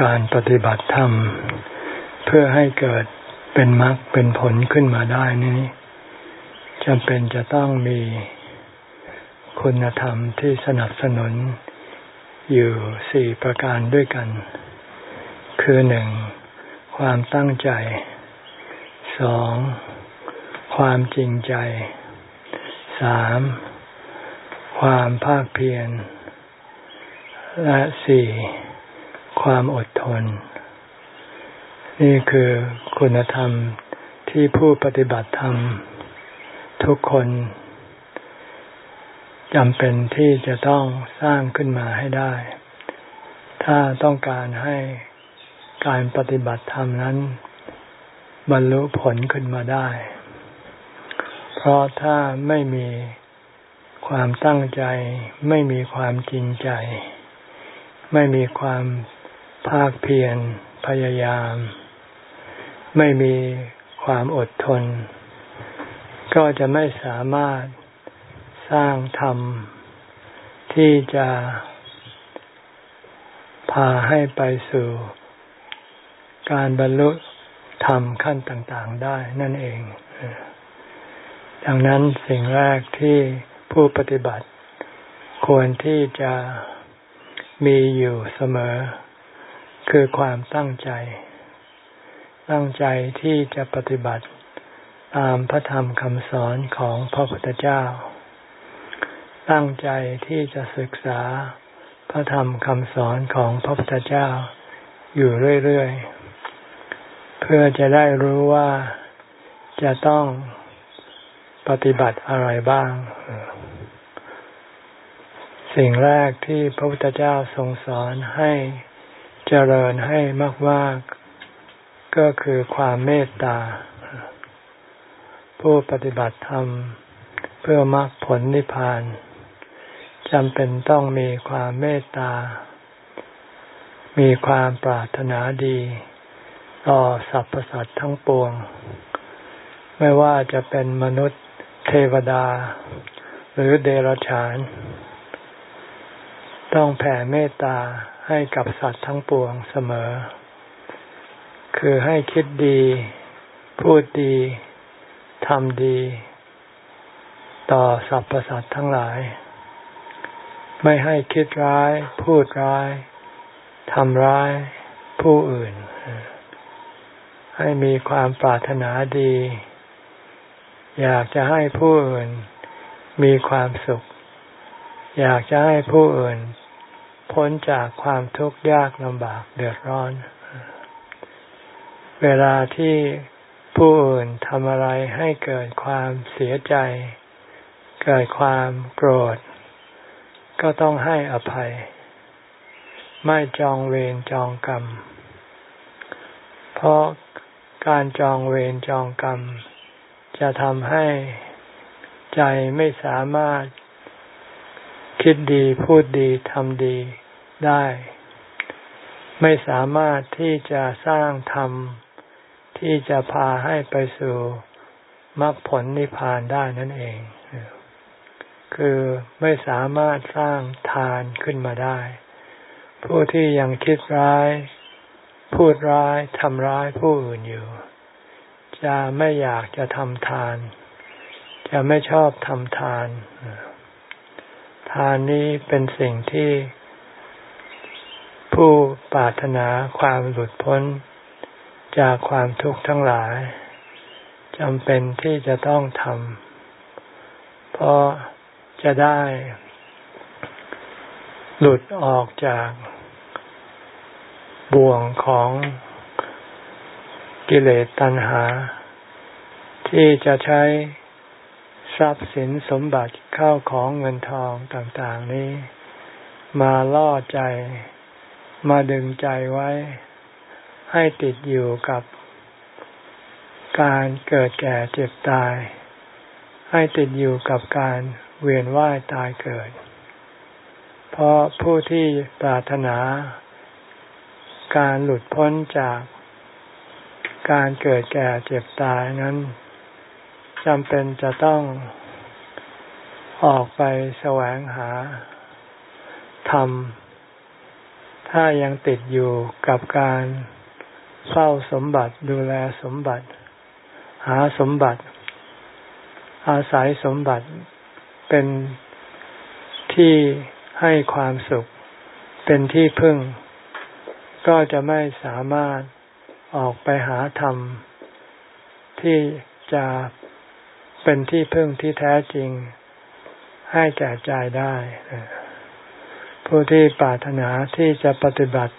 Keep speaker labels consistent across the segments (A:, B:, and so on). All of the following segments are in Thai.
A: การปฏิบัติธรรม เพื่อให้เกิดเป็นมรรคเป็นผลขึ้นมาได้นี้จำเป็นจะต้องมีคุณธรรมที่สนับสนุน อยู่สี่ประการด้วยกัน คือหนึ่งความตั้งใจสองความจริงใจสามความภาคเพียรและสี่ ความอดทน นี่คือคุณธรรมที่ผู้ปฏิบัติธรรม ทุกคนจำเป็นที่จะต้องสร้างขึ้นมาให้ได้ ถ้าต้องการให้การปฏิบัติธรรมนั้น บรรลุผลขึ้นมาได้ เพราะถ้าไม่มีความตั้งใจ ไม่มีความจริงใจ ไม่มีความ ภาคเพียรพยายาม ไม่มีความอดทน ก็จะไม่สามารถสร้างธรรม ที่จะพาให้ไปสู่ การบรรลุธรรมขั้นต่าง ๆ ได้นั่นเอง ดังนั้นสิ่งแรกที่ผู้ปฏิบัติ ควรที่จะมีอยู่เสมอ คือความตั้งใจ ตั้งใจที่จะปฏิบัติตามพระธรรมคำสอนของพระพุทธเจ้า ตั้งใจที่จะศึกษาพระธรรมคำสอนของพระพุทธเจ้าอยู่เรื่อยๆ เพื่อจะได้รู้ว่าจะต้องปฏิบัติอะไรบ้าง สิ่งแรกที่พระพุทธเจ้าทรงสอนให้ เจริญให้มากๆก็คือความเมตตา ผู้ปฏิบัติธรรม เพื่อมรรคผลนิพพานจำเป็นต้องมีความเมตตา มีความปรารถนาดี ต่อสรรพสัตว์ทั้งปวง ไม่ว่าจะเป็นมนุษย์เทวดา หรือเดรัจฉาน ต้องแผ่เมตตา ให้กับสัตว์ทั้งปวงเสมอ คือให้คิดดี พูดดี ทำดี ต่อสรรพสัตว์ทั้งหลาย ไม่ให้คิดร้าย พูดร้าย ทำร้ายผู้อื่น ให้มีความปรารถนาดี อยากจะให้ผู้อื่นมีความสุข อยากจะให้ผู้อื่น พ้นจากความทุกข์ยากลำบากเดือดร้อน เวลาที่ผู้อื่นทำอะไรให้เกิดความเสียใจ เกิดความโกรธ ก็ต้องให้อภัย ไม่จองเวรจองกรรม เพราะการจองเวรจองกรรม จะทำให้ใจไม่สามารถคิดดีพูดดีทำดี ได้ ไม่สามารถที่จะสร้างธรรม ที่จะพาให้ไปสู่มรรคผลนิพพานได้นั่นเอง คือไม่สามารถสร้างทานขึ้นมาได้ ผู้ที่ยังคิดร้าย พูดร้ายทำร้ายผู้อื่นอยู่ จะไม่อยากจะทำทาน จะไม่ชอบทำทาน ทานนี้เป็นสิ่งที่ ผู้ปรารถนาความหลุดพ้น จากความทุกข์ทั้งหลายจำเป็นที่จะต้องทำเพราะจะได้ หลุดออกจากบ่วงของกิเลสตัณหา ที่จะใช้ทรัพย์สินสมบัติเข้าของเงินทองต่าง ๆ นี้ มาล่อใจ มาดึงใจไว้ ให้ติดอยู่กับการเกิดแก่เจ็บตาย ให้ติดอยู่กับการเวียนว่ายตายเกิด เพราะผู้ที่ปรารถนา การหลุดพ้นจากการเกิดแก่เจ็บตายนั้นจำเป็นจะต้องออกไปแสวงหาธรรม ถ้ายังติดอยู่กับการเฝ้าสมบัติดูแลสมบัติ หาสมบัติ อาศัยสมบัติเป็นที่ให้ความสุข เป็นที่พึ่ง ก็จะไม่สามารถออกไปหาธรรม ที่จะเป็นที่พึ่งที่แท้จริง ให้แก่ใจได้ ผู้ที่ปรารถนาที่จะปฏิบัติ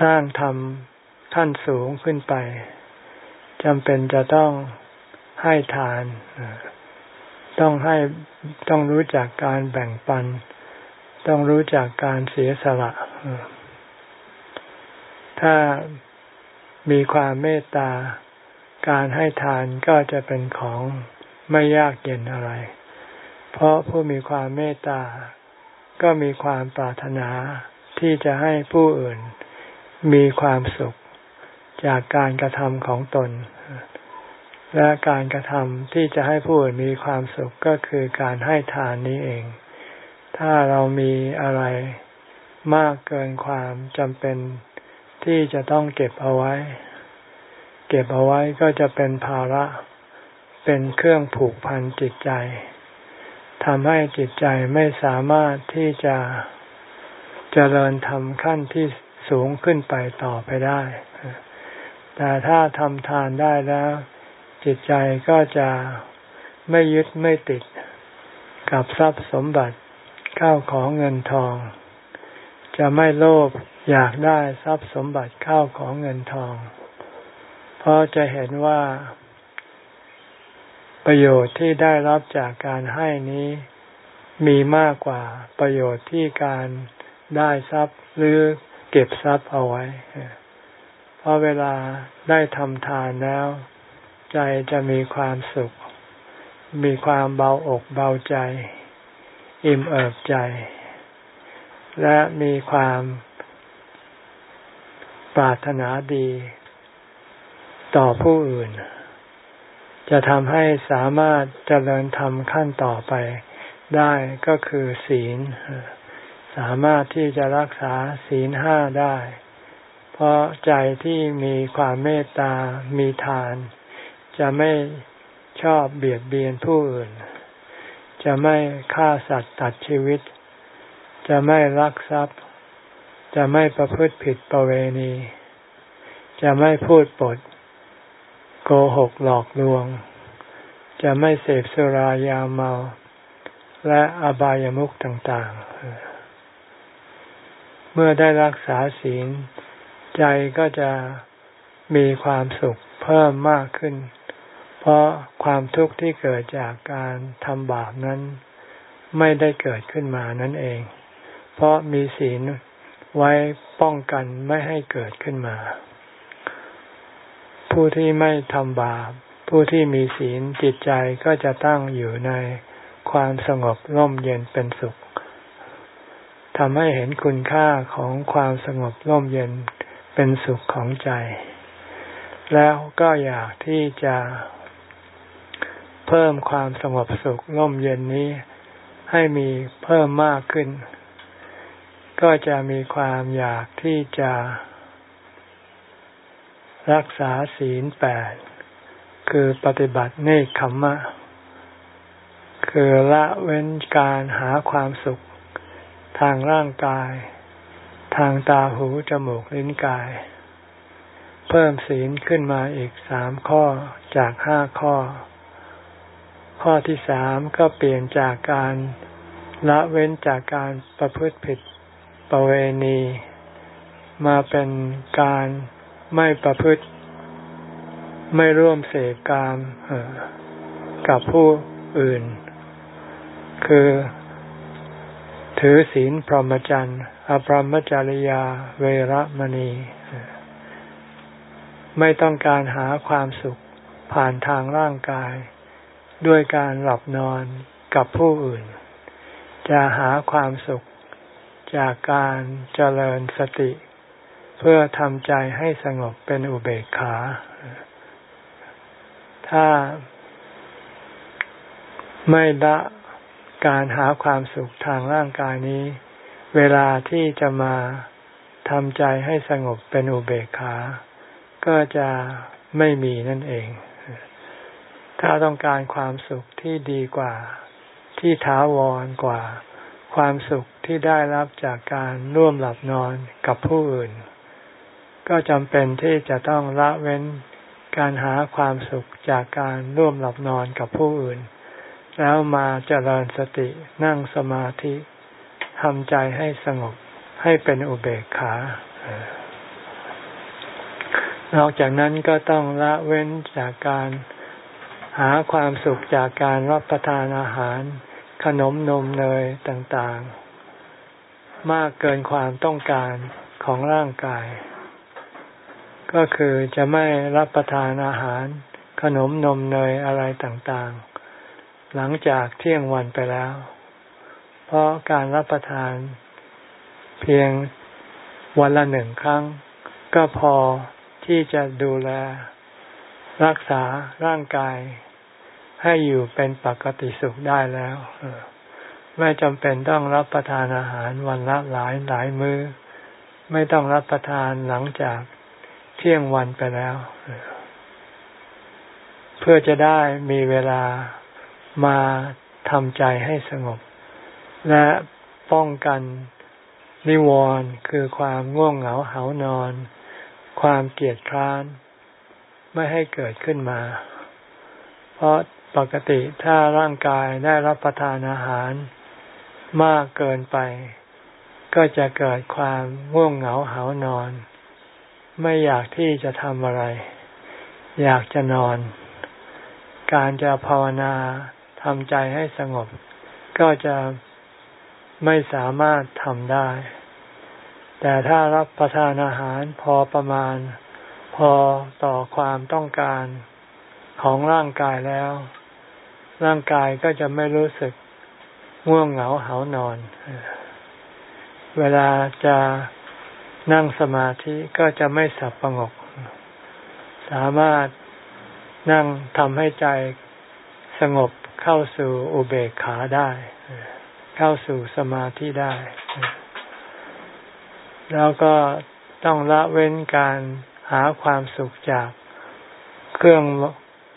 A: สร้างธรรมขั้นสูงขึ้นไปจำเป็นจะต้องให้ทาน ต้องให้ต้องรู้จักการแบ่งปัน ต้องรู้จักการเสียสละ ถ้ามีความเมตตา การให้ทานก็จะเป็นของไม่ยากเย็นอะไร เพราะผู้มีความเมตตา ก็มีความปรารถนาที่จะให้ผู้อื่นมีความสุขจากการกระทำของตน และการกระทำที่จะให้ผู้อื่นมีความสุขก็คือการให้ทานนี้เอง ถ้าเรามีอะไรมากเกินความจำเป็นที่จะต้องเก็บเอาไว้ เก็บเอาไว้ก็จะเป็นภาระ เป็นเครื่องผูกพันจิตใจ ทำให้จิตใจไม่สามารถที่จะเจริญทำขั้นที่สูงขึ้นไปต่อไปได้ แต่ถ้าทำทานได้แล้ว จิตใจก็จะไม่ยึดไม่ติด กับทรัพย์สมบัติเข้าของเงินทอง จะไม่โลภอยากได้ทรัพย์สมบัติเข้าของเงินทอง เพราะจะเห็นว่า ประโยชน์ที่ได้รับจากการให้นี้มีมากกว่าประโยชน์ที่การได้ทรัพย์หรือเก็บทรัพย์เอาไว้ เพอเวลาได้ทำทานแล้ว ใจจะมีความสุข มีความเบาอกเบาใจ อิ่มเอิบใจ และมีความปรารถนาดีต่อผู้อื่น จะทำให้สามารถเจริญธรรมขั้นต่อไปได้ก็คือศีล สามารถที่จะรักษาศีลห้าได้ เพราะใจที่มีความเมตตา มีทาน จะไม่ชอบเบียดเบียนผู้อื่น จะไม่ฆ่าสัตว์ตัดชีวิต จะไม่ลักทรัพย์ จะไม่ประพฤติผิดประเวณี จะไม่พูดปด กหกหลอกลวง จะไม่เสพสุรายาเมา และอบายามุขต่างๆ เมื่อได้รักษาศีล ใจก็จะมีความสุขเพิ่มมากขึ้น เพราะความทุกข์ที่เกิดจากการทำบาปนั้นไม่ได้เกิดขึ้นมานั่นเอง เพราะมีศีลไว้ป้องกันไม่ให้เกิดขึ้นมา ผู้ที่ไม่ทำบาป ผู้ที่มีศีลจิตใจก็จะตั้งอยู่ในความสงบร่มเย็นเป็นสุขทำให้เห็นคุณค่าของความสงบร่มเย็นเป็นสุขของใจ แล้วก็อยากที่จะเพิ่มความสงบสุขร่มเย็นนี้ ให้มีเพิ่มมากขึ้น ก็จะมีความอยากที่จะ รักษาศีลแปดคือปฏิบัติเนคขมมะ คือละเว้นการหาความสุข ทางร่างกาย ทางตาหูจมูกลิ้นกาย เพิ่มศีลขึ้นมาอีกสามข้อจากห้าข้อ ข้อที่สามก็เปลี่ยนจากการละเว้นจากการประพฤติผิดประเวณี มาเป็นการ ไม่ประพฤติ ไม่ร่วมเสพกามกับผู้อื่น คือ ถือศีลพรหมจรรย์อภรมจริยา เวรมณี ไม่ต้องการหาความสุขผ่านทางร่างกาย ด้วยการหลับนอนกับผู้อื่น จะหาความสุขจากการเจริญสติ เพื่อทำใจให้สงบเป็นอุเบกขา ถ้าไม่ละการหาความสุขทางร่างกายนี้ เวลาที่จะมาทำใจให้สงบเป็นอุเบกขา ก็จะไม่มีนั่นเอง ถ้าต้องการความสุขที่ดีกว่า ที่ถาวรกว่า ความสุขที่ได้รับจากการร่วมหลับนอนกับผู้อื่น ก็จำเป็นที่จะต้องละเว้นการหาความสุขจากการร่วมหลับนอนกับผู้อื่น แล้วมาเจริญสตินั่งสมาธิทำใจให้สงบให้เป็นอุเบกขา นอกจากนั้นก็ต้องละเว้นจากการหาความสุขจากการรับประทานอาหาร ขนมนมเนยต่างๆ มากเกินความต้องการของร่างกาย ก็คือจะไม่รับประทานอาหาร ขนมนมเนยอะไรต่างๆ หลังจากเที่ยงวันไปแล้ว เพราะการรับประทานเพียงวันละหนึ่งครั้ง ก็พอที่จะดูแล รักษาร่างกาย ให้อยู่เป็นปกติสุขได้แล้วไม่จำเป็นต้องรับประทานอาหารวันละหลายหลายมือ้อ ไม่ต้องรับประทานหลังจาก เที่ยงวันไปแล้ว เพื่อจะได้มีเวลามาทำใจให้สงบ และป้องกันนิวรณ์คือความง่วงเหงาเหานอน ความเกียดคร้าน ไม่ให้เกิดขึ้นมา เพราะปกติถ้าร่างกายได้รับประทานอาหารมากเกินไป ก็จะเกิดความง่วงเหงาเหานอน ไม่อยากที่จะทำอะไร อยากจะนอน การจะภาวนาทำใจให้สงบ ก็จะไม่สามารถทำได้ แต่ถ้ารับประทานอาหารพอประมาณ พอต่อความต้องการของร่างกายแล้ว ร่างกายก็จะไม่รู้สึกง่วงเหงาเหานอน เวลาจะ นั่งสมาธิก็จะไม่สับประงก สามารถนั่งทำให้ใจสงบเข้าสู่อุเบกขาได้ เข้าสู่สมาธิได้ แล้วก็ต้องละเว้นการหาความสุขจากเครื่อง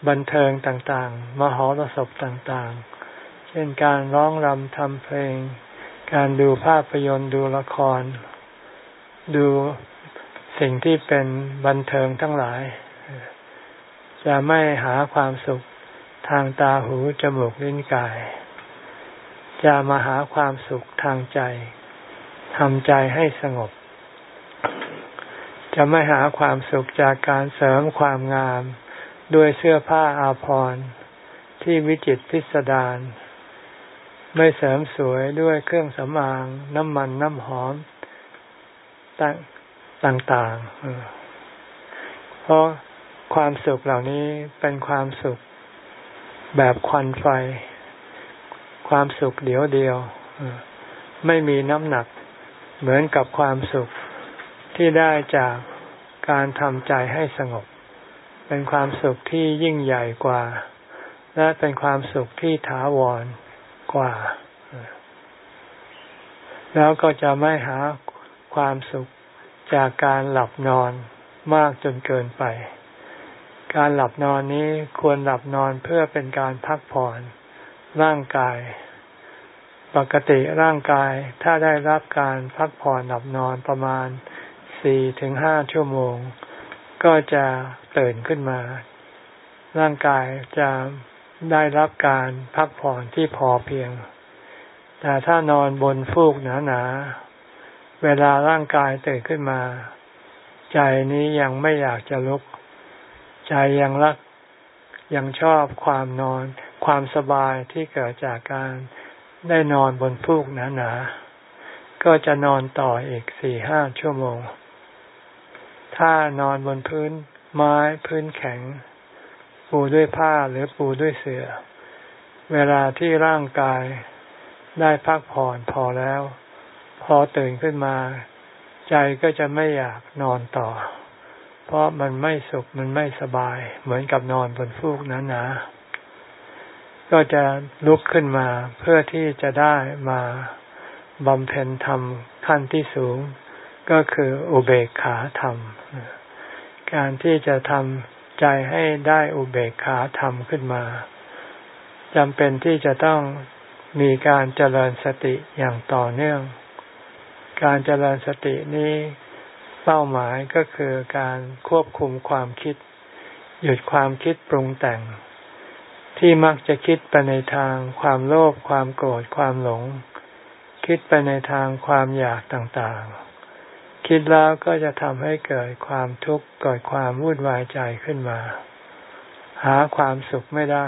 A: บันเทิงต่างๆ มหรสพต่างๆ เช่นการร้องรำทำเพลง การดูภาพยนตร์ดูละคร ดูสิ่งที่เป็นบันเทิงทั้งหลาย จะไม่หาความสุขทางตาหูจมูกลิ้นกาย จะมาหาความสุขทางใจทำใจให้สงบ จะไม่หาความสุขจากการเสริมความงาม ด้วยเสื้อผ้าอาภรณ์ที่วิจิตพิสดารไม่เสริมสวยด้วยเครื่องสำอาง น้ำมันน้ำหอม ต่างๆ เพราะความสุขเหล่านี้เป็นความสุขแบบควันไฟ ความสุขเดียวเดียว ไม่มีน้ำหนัก เหมือนกับความสุขที่ได้จากการทำใจให้สงบ เป็นความสุขที่ยิ่งใหญ่กว่า และเป็นความสุขที่ถาวรกว่า แล้วก็จะไม่หา ความสุขจากการหลับนอนมากจนเกินไป การหลับนอนนี้ควรหลับนอนเพื่อเป็นการพักผ่อนร่างกาย ปกติร่างกายถ้าได้รับการพักผ่อนหลับนอนประมาณสี่ถึงห้าชั่วโมง ก็จะตื่นขึ้นมา ร่างกายจะได้รับการพักผ่อนที่พอเพียง แต่ถ้านอนบนฟูกหนาๆ เวลาร่างกายตื่นขึ้นมา ใจนี้ยังไม่อยากจะลุก ใจยังรักยังชอบความนอน ความสบายที่เกิดจากการได้นอนบนฟูกหนาๆ ก็จะนอนต่ออีกสี่ห้าชั่วโมง ถ้านอนบนพื้นไม้พื้นแข็ง ปูด้วยผ้าหรือปูด้วยเสือ่อ เวลาที่ร่างกายได้พักผ่อนพอแล้ว พอตื่นขึ้นมา ใจก็จะไม่อยากนอนต่อ เพราะมันไม่สุขมันไม่สบาย เหมือนกับนอนบนฟูกหนาๆก็จะลุกขึ้นมาเพื่อที่จะได้มาบำเพ็ญธรรมขั้นที่สูง ก็คืออุเบกขาธรรม การที่จะทำใจให้ได้อุเบกขาธรรมขึ้นมาจำเป็นที่จะต้องมีการเจริญสติอย่างต่อเนื่อง การเจริญสตินี้เป้าหมายก็คือการควบคุมความคิด หยุดความคิดปรุงแต่ง ที่มักจะคิดไปในทางความโลภความโกรธความหลง คิดไปในทางความอยากต่างๆ คิดแล้วก็จะทำให้เกิดความทุกข์เกิดความวุ่นวายใจขึ้นมา หาความสุขไม่ได้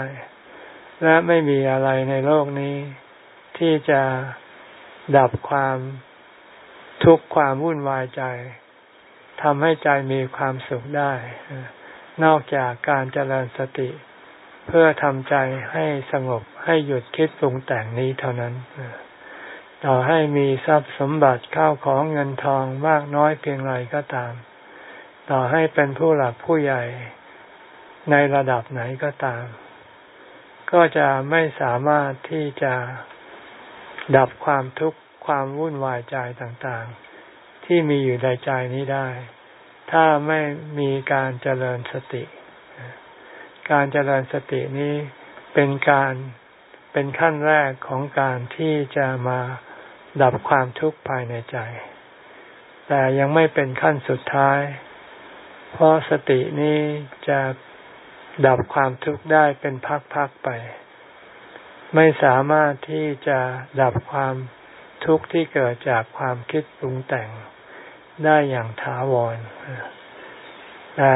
A: และไม่มีอะไรในโลกนี้ ที่จะดับความ ทุกความวุ่นวายใจทำให้ใจมีความสุขได้ นอกจากการเจริญสติ เพื่อทำใจให้สงบให้หยุดคิดปรุงแต่งนี้เท่านั้น ต่อให้มีทรัพย์สมบัติข้าวของเงินทองมากน้อยเพียงไรก็ตาม ต่อให้เป็นผู้หลักผู้ใหญ่ในระดับไหนก็ตาม ก็จะไม่สามารถที่จะดับความทุกข์ ความวุ่นวายใจต่างๆ ที่มีอยู่ในใจนี้ได้ ถ้าไม่มีการเจริญสติ การเจริญสตินี้เป็นการเป็นขั้นแรกของการที่จะมาดับความทุกข์ภายในใจ แต่ยังไม่เป็นขั้นสุดท้าย เพราะสตินี้จะดับความทุกข์ได้เป็นพักๆไป ไม่สามารถที่จะดับความ ทุกข์ที่เกิดจากความคิดปรุงแต่งได้อย่างถาวรแต่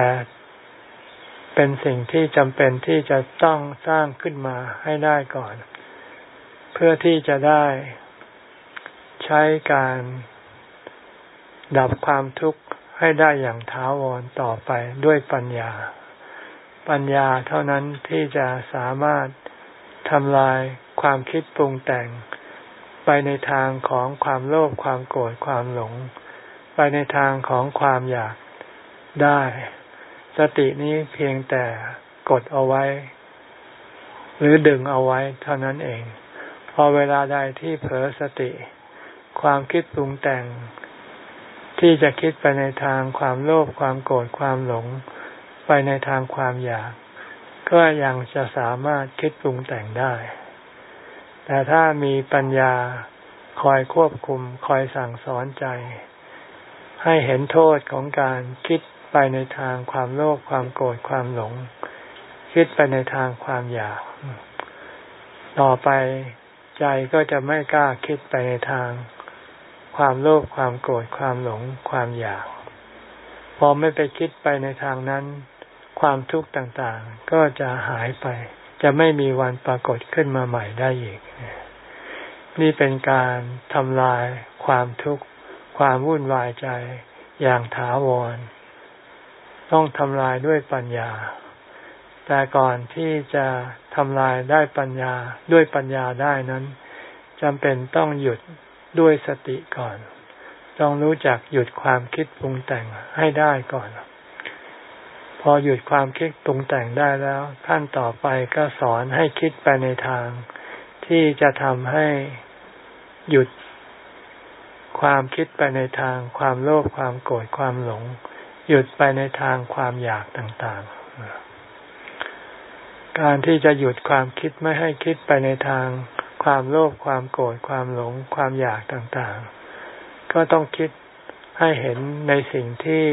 A: เป็นสิ่งที่จำเป็นที่จะต้องสร้างขึ้นมาให้ได้ก่อน เพื่อที่จะได้ใช้การดับความทุกข์ให้ได้อย่างถาวรต่อไปด้วยปัญญา ปัญญาเท่านั้นที่จะสามารถทำลายความคิดปรุงแต่ง ไปในทางของความโลภความโกรธความหลง ไปในทางของความอยากได้ สตินี้เพียงแต่กดเอาไว้ หรือดึงเอาไว้เท่านั้นเอง พอเวลาใดที่เผลอสติ ความคิดปรุงแต่ง ที่จะคิดไปในทางความโลภความโกรธความหลง ไปในทางความอยาก ก็ยังจะสามารถคิดปรุงแต่งได้ แต่ถ้ามีปัญญาคอยควบคุมคอยสั่งสอนใจ ให้เห็นโทษของการคิดไปในทางความโลภความโกรธความหลง คิดไปในทางความอยาก ต่อไปใจก็จะไม่กล้าคิดไปในทาง ความโลภความโกรธความหลง ความอยาก พอไม่ไปคิดไปในทางนั้น ความทุกข์ต่างๆ ก็จะหายไป จะไม่มีวันปรากฏขึ้นมาใหม่ได้อีก นี่เป็นการทำลายความทุกข์ ความวุ่นวายใจอย่างถาวร ต้องทำลายด้วยปัญญา แต่ก่อนที่จะทำลายได้ปัญญาด้วยปัญญาได้นั้นจำเป็นต้องหยุดด้วยสติก่อน ต้องรู้จักหยุดความคิดปรุงแต่งให้ได้ก่อน พอหยุดความคิดปรุงแต่งได้แล้ว ขั้นต่อไปก็สอนให้คิดไปในทาง ที่จะทำให้หยุดความคิดไปในทาง ความโลภความโกรธความหลง หยุดไปในทางความอยากต่างๆ การที่จะหยุดความคิดไม่ให้คิดไปในทาง ความโลภความโกรธความหลง ความอยากต่างๆ ก็ต้องคิดให้เห็นในสิ่งที่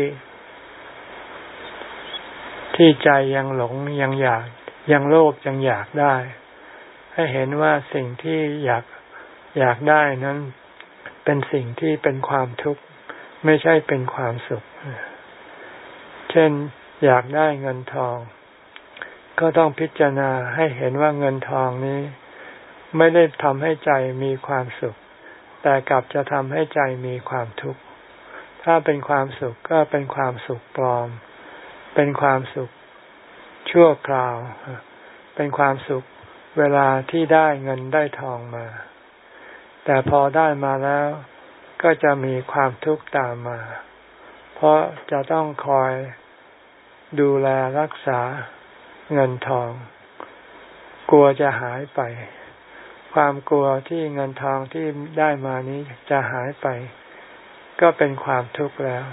A: ที่ใจยังหลงยังอยาก ยังโลภยังอยากได้ ให้เห็นว่าสิ่งที่อยากอยากได้นั้นเป็นสิ่งที่เป็นความทุกข์ไม่ใช่เป็นความสุข เช่นอยากได้เงินทอง ก็ต้องพิจารณาให้เห็นว่าเงินทองนี้ ไม่ได้ทำให้ใจมีความสุข แต่กลับจะทำให้ใจมีความทุกข์ ถ้าเป็นความสุขก็เป็นความสุขปลอม เป็นความสุขชั่วคราว เป็นความสุขเวลาที่ได้เงินได้ทองมา แต่พอได้มาแล้วก็จะมีความทุกข์ตามมา เพราะจะต้องคอยดูแลรักษาเงินทอง กลัวจะหายไป ความกลัวที่เงินทองที่ได้มานี้จะหายไป ก็เป็นความทุกข์แล้ว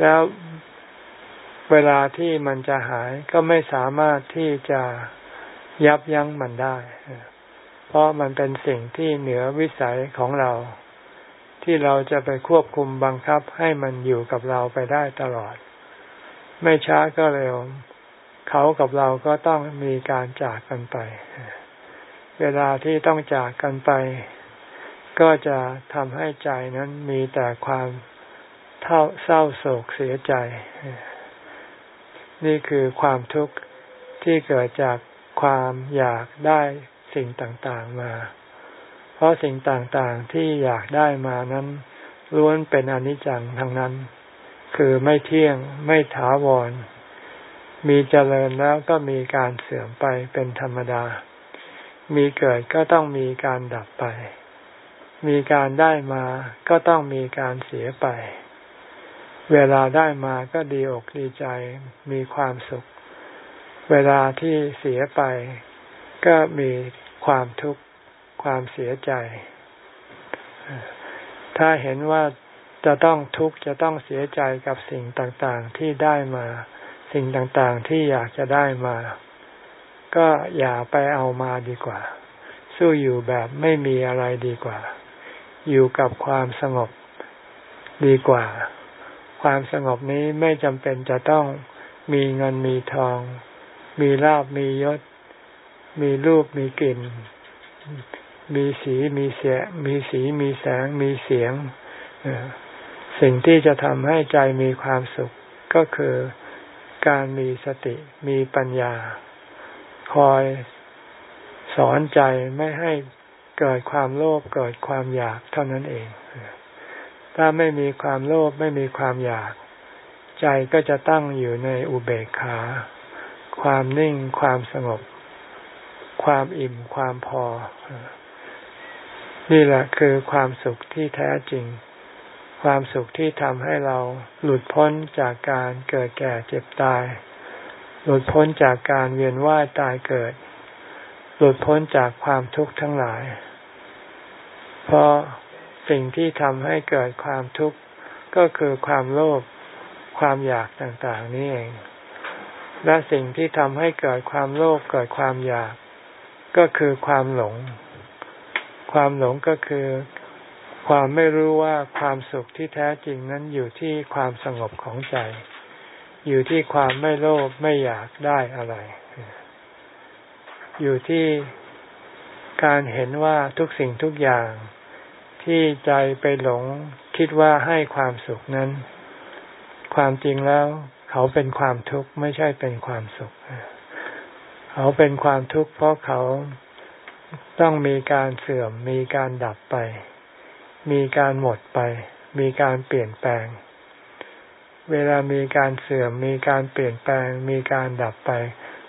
A: แล้ว เวลาที่มันจะหายก็ไม่สามารถที่จะยับยั้งมันได้ เพราะมันเป็นสิ่งที่เหนือวิสัยของเรา ที่เราจะไปควบคุมบังคับให้มันอยู่กับเราไปได้ตลอด ไม่ช้าก็เร็ว เขากับเราก็ต้องมีการจากกันไป เวลาที่ต้องจากกันไป ก็จะทำให้ใจนั้นมีแต่ความเท่าเศร้าโศกเสียใจ นี่คือความทุกข์ที่เกิดจากความอยากได้สิ่งต่างๆมา เพราะสิ่งต่างๆที่อยากได้มานั้นล้วนเป็นอนิจจังทั้งนั้น คือไม่เที่ยงไม่ถาวร มีเจริญแล้วก็มีการเสื่อมไปเป็นธรรมดา มีเกิดก็ต้องมีการดับไป มีการได้มาก็ต้องมีการเสียไป เวลาได้มาก็ดีอกดีใจมีความสุข เวลาที่เสียไป ก็มีความทุกข์ความเสียใจ ถ้าเห็นว่าจะต้องทุกข์จะต้องเสียใจกับสิ่งต่างๆที่ได้มา สิ่งต่างๆที่อยากจะได้มา ก็อย่าไปเอามาดีกว่า สู้อยู่แบบไม่มีอะไรดีกว่า อยู่กับความสงบดีกว่า ความสงบนี้ไม่จำเป็นจะต้องมีเงินมีทอง มีลาบมียศ มีรูปมีกลิ่น มีสีมีเสีย มีสีมีแสงมีเสียง สิ่งที่จะทำให้ใจมีความสุขก็คือการมีสติมีปัญญา คอยสอนใจไม่ให้เกิดความโลภเกิดความอยากเท่านั้นเอง ถ้าไม่มีความโลภไม่มีความอยาก ใจก็จะตั้งอยู่ในอุเบกขา ความนิ่งความสงบ ความอิ่มความพอ นี่แหละคือความสุขที่แท้จริง ความสุขที่ทำให้เราหลุดพ้นจากการเกิดแก่เจ็บตาย หลุดพ้นจากการเวียนว่ายตายเกิด หลุดพ้นจากความทุกข์ทั้งหลาย เพราะ สิ่งที่ทำให้เกิดความทุกข์ก็คือความโลภความอยากต่างๆนี่เอง และสิ่งที่ทำให้เกิดความโลภเกิดความอยาก ก็คือความหลง ความหลงก็คือ ความไม่รู้ว่าความสุขที่แท้จริงนั้นอยู่ที่ความสงบของใจ อยู่ที่ความไม่โลภไม่อยากได้อะไร อยู่ที่การเห็นว่าทุกสิ่งทุกอย่าง ที่ใจไปหลงคิดว่าให้ความสุขนั้น ความจริงแล้ว เขาเป็นความทุกข์ไม่ใช่เป็นความสุข เขาเป็นความทุกข์เพราะเขาต้องมีการเสื่อม มีการดับไป มีการหมดไป มีการเปลี่ยนแปลง เวลามีการเสื่อม มีการเปลี่ยนแปลง มีการดับไป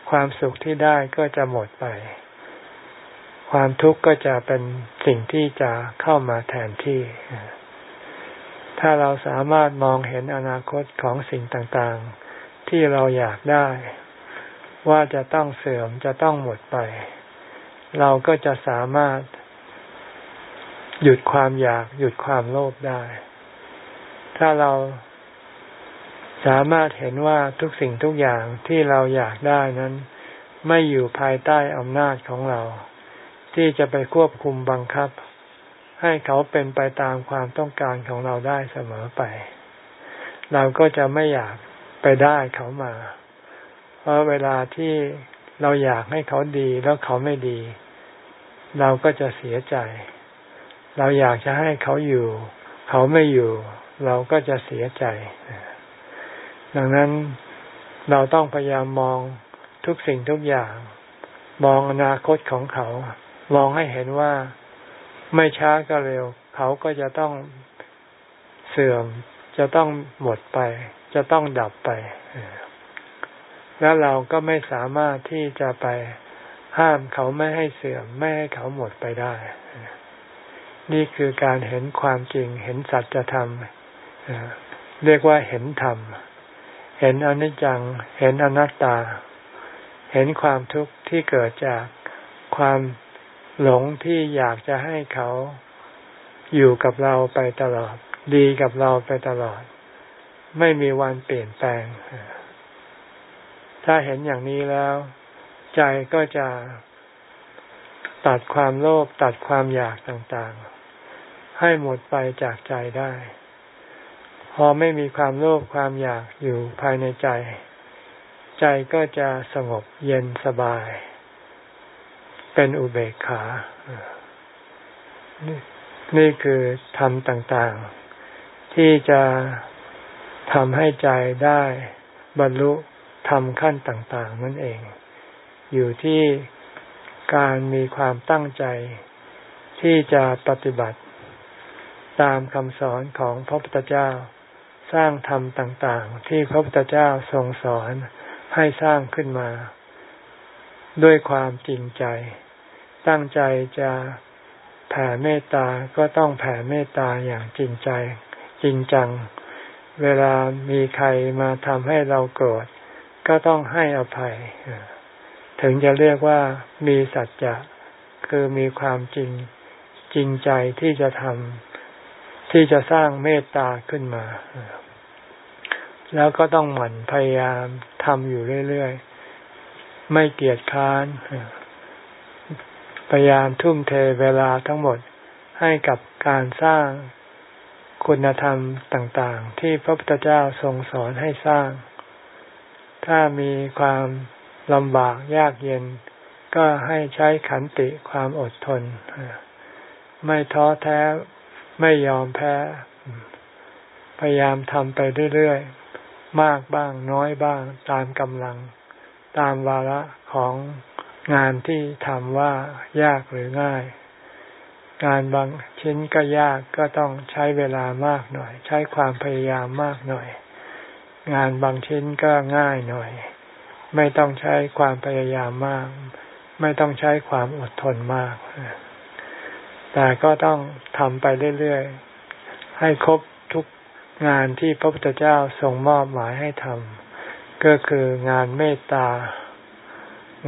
A: ความสุขที่ได้ก็จะหมดไป ความทุกข์ก็จะเป็นสิ่งที่จะเข้ามาแทนที่ ถ้าเราสามารถมองเห็นอนาคตของสิ่งต่างๆ ที่เราอยากได้ ว่าจะต้องเสื่อมจะต้องหมดไป เราก็จะสามารถ หยุดความอยาก หยุดความโลภได้ ถ้าเราสามารถเห็นว่าทุกสิ่งทุกอย่างที่เราอยากได้นั้น ไม่อยู่ภายใต้อำนาจของเรา ที่จะไปควบคุมบังคับ ให้เขาเป็นไปตามความต้องการของเราได้เสมอไป เราก็จะไม่อยากไปได้เขามา เพราะเวลาที่เราอยากให้เขาดีแล้วเขาไม่ดี เราก็จะเสียใจ เราอยากจะให้เขาอยู่ เขาไม่อยู่ เราก็จะเสียใจ ดังนั้นเราต้องพยายามมองทุกสิ่งทุกอย่าง มองอนาคตของเขา มองให้เห็นว่าไม่ช้าก็เร็ว เขาก็จะต้องเสื่อม จะต้องหมดไป จะต้องดับไป แล้วเราก็ไม่สามารถที่จะไปห้ามเขาไม่ให้เสื่อม ไม่ให้เขาหมดไปได้ นี่คือการเห็นความจริง เห็นสัจธรรมเรียกว่าเห็นธรรม เห็นอนิจจัง เห็นอนัตตา เห็นความทุกข์ที่เกิดจากความ หลงที่อยากจะให้เขาอยู่กับเราไปตลอด ดีกับเราไปตลอด ไม่มีวันเปลี่ยนแปลง ถ้าเห็นอย่างนี้แล้ว ใจก็จะตัดความโลภตัดความอยากต่างๆ ให้หมดไปจากใจได้ พอไม่มีความโลภความอยากอยู่ภายในใจ ใจก็จะสงบเย็นสบาย เป็นอุเบกขา นี่คือธรรมต่างๆ ที่จะทำให้ใจได้บรรลุธรรมขั้นต่าง ๆ นั่นเอง อยู่ที่การมีความตั้งใจ ที่จะปฏิบัติ ตามคำสอนของพระพุทธเจ้า สร้างธรรมต่าง ๆ ที่พระพุทธเจ้าทรงสอนให้สร้างขึ้นมา ด้วยความจริงใจ ตั้งใจจะแผ่เมตตาก็ต้องแผ่เมตตาอย่างจริงใจ จริงจัง เวลามีใครมาทำให้เราโกรธ ก็ต้องให้อภัย ถึงจะเรียกว่ามีสัจจะคือมีความจริงจริงใจที่จะทำที่จะสร้างเมตตาขึ้นมา แล้วก็ต้องหมั่นพยายามทำอยู่เรื่อยๆ ไม่เกียจค้าน พยายามทุ่มเทเวลาทั้งหมดให้กับการสร้างคุณธรรมต่างๆ ที่พระพุทธเจ้าทรงสอนให้สร้าง ถ้ามีความลำบากยากเย็น ก็ให้ใช้ขันติความอดทน ไม่ท้อแท้ไม่ยอมแพ้ พยายามทำไปเรื่อยๆ มากบ้างน้อยบ้างตามกำลัง ตามวาระของ งานที่ทำว่ายากหรือง่าย งานบางชิ้นก็ยากก็ต้องใช้เวลามากหน่อย ใช้ความพยายามมากหน่อย งานบางชิ้นก็ง่ายหน่อย ไม่ต้องใช้ความพยายามมาก ไม่ต้องใช้ความอดทนมาก แต่ก็ต้องทำไปเรื่อยๆ ให้ครบทุกงานที่พระพุทธเจ้าทรงมอบหมายให้ทำก็คืองานเมตตา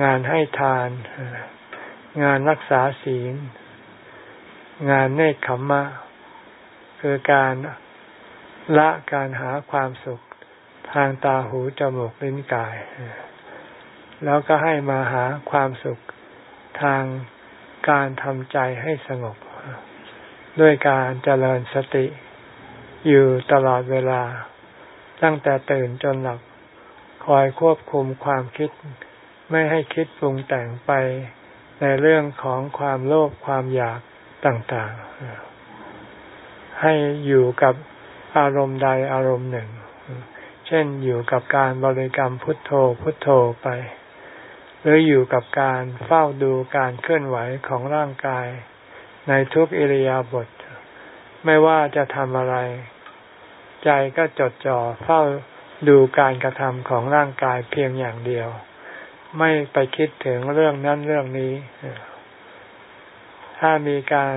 A: งานให้ทาน งานรักษาศีล งานเนคขมมะ คือการละการหาความสุขทางตาหูจมูกลิ้นกาย แล้วก็ให้มาหาความสุขทางการทำใจให้สงบ ด้วยการเจริญสติ อยู่ตลอดเวลา ตั้งแต่ตื่นจนหลับคอยควบคุมความคิด ไม่ให้คิดปรุงแต่งไปในเรื่องของความโลภความอยากต่างๆ ให้อยู่กับอารมณ์ใดอารมณ์หนึ่ง เช่นอยู่กับการบริกรรมพุทโธพุทโธไป หรืออยู่กับการเฝ้าดูการเคลื่อนไหวของร่างกาย ในทุกอิริยาบถไม่ว่าจะทำอะไร ใจก็จดจ่อเฝ้าดูการกระทำของร่างกายเพียงอย่างเดียว ไม่ไปคิดถึงเรื่องนั้นเรื่องนี้ ถ้ามีการ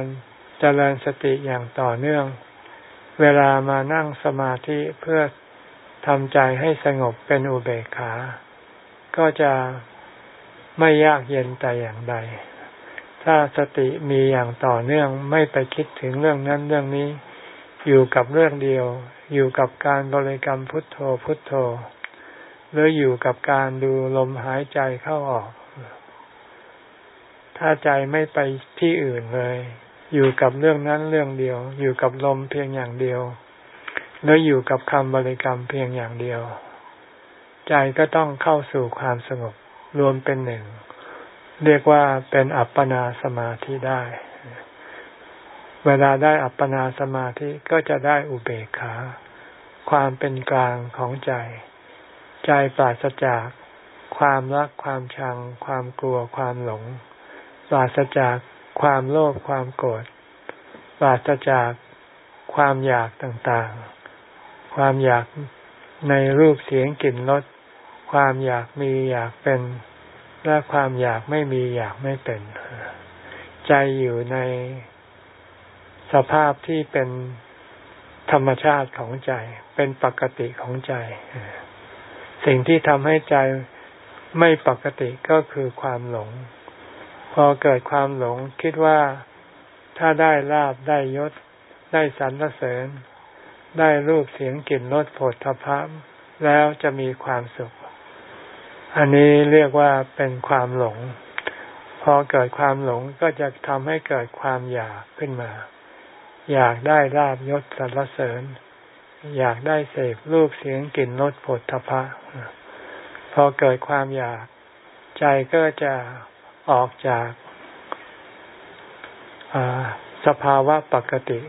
A: เจริญสติอย่างต่อเนื่อง เวลามานั่งสมาธิเพื่อทำใจให้สงบเป็นอุเบกขา ก็จะไม่ยากเย็นแต่อย่างใด ถ้าสติมีอย่างต่อเนื่องไม่ไปคิดถึงเรื่องนั้นเรื่องนี้ อยู่กับเรื่องเดียว อยู่กับการบริกรรมพุทโธพุทโธ หรืออยู่กับการดูลมหายใจเข้าออก ถ้าใจไม่ไปที่อื่นเลย อยู่กับเรื่องนั้นเรื่องเดียว อยู่กับลมเพียงอย่างเดียวแล้วอยู่กับคำบริกรรมเพียงอย่างเดียว ใจก็ต้องเข้าสู่ความสงบรวมเป็นหนึ่ง เรียกว่าเป็นอัปปนาสมาธิได้ เวลาได้อัปปนาสมาธิก็จะได้อุเบกขา ความเป็นกลางของใจ ใจปราศจากความรักความชัง ความกลัวความหลง ปราศจากความโลภความโกรธปราศจากความอยากต่างๆ ความอยากในรูปเสียงกลิ่นรสความอยากมีอยากเป็น และความอยากไม่มีอยากไม่เป็น ใจอยู่ในสภาพที่เป็นธรรมชาติของใจ เป็นปกติของใจ สิ่งที่ทำให้ใจไม่ปกติก็คือความหลง พอเกิดความหลงคิดว่าถ้าได้ลาบได้ยศ ได้สรรเสริญ ได้รูปเสียงกลิ่นรสโผฏฐัพพะแล้วจะมีความสุข อันนี้เรียกว่าเป็นความหลง พอเกิดความหลงก็จะทำให้เกิดความอยากขึ้นมา อยากได้ลาบยศสรรเสริญ อยากได้เสพรูปเสียงกลิ่นรสผฏฐัพพะพอเกิดความอยากใจก็จะออกจากสภาวะปกติ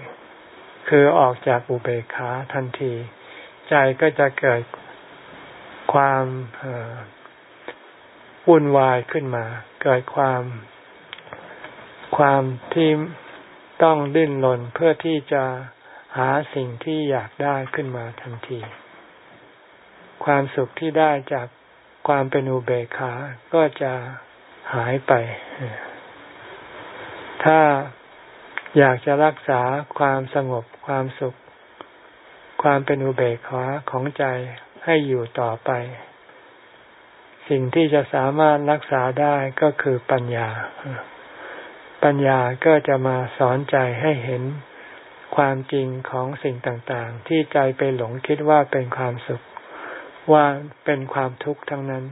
A: คือออกจากอุเบกขาทันที ใจก็จะเกิดความวุ่นวายขึ้นมา เกิดความความที่ต้องดิ้นรนเพื่อที่จะ หาสิ่งที่อยากได้ขึ้นมาทันที ความสุขที่ได้จากความเป็นอุเบกขา ก็จะหายไป ถ้าอยากจะรักษาความสงบความสุข ความเป็นอุเบกขาของใจให้อยู่ต่อไป สิ่งที่จะสามารถรักษาได้ก็คือปัญญา ปัญญาก็จะมาสอนใจให้เห็น ความจริงของสิ่งต่างๆ ที่ใจไปหลงคิดว่าเป็นความสุข ว่าเป็นความทุกข์ทั้งนั้น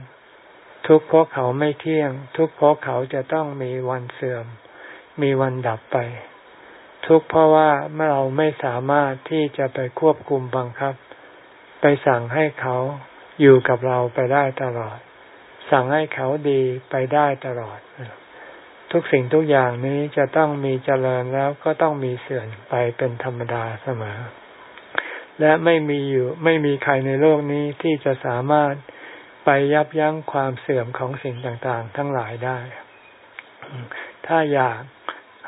A: ทุกข์เพราะเขาไม่เที่ยง ทุกข์เพราะเขาจะต้องมีวันเสื่อม มีวันดับไป ทุกข์เพราะว่าเราไม่สามารถที่จะไปควบคุมบังคับ ไปสั่งให้เขาอยู่กับเราไปได้ตลอด สั่งให้เขาดีไปได้ตลอด ทุกสิ่งทุกอย่างนี้จะต้องมีเจริญแล้วก็ต้องมีเสื่อมไปเป็นธรรมดาเสมอ และไม่มีอยู่ไม่มีใครในโลกนี้ที่จะสามารถไปยับยั้งความเสื่อมของสิ่งต่างๆ ทั้งหลายได้ ถ้าอยาก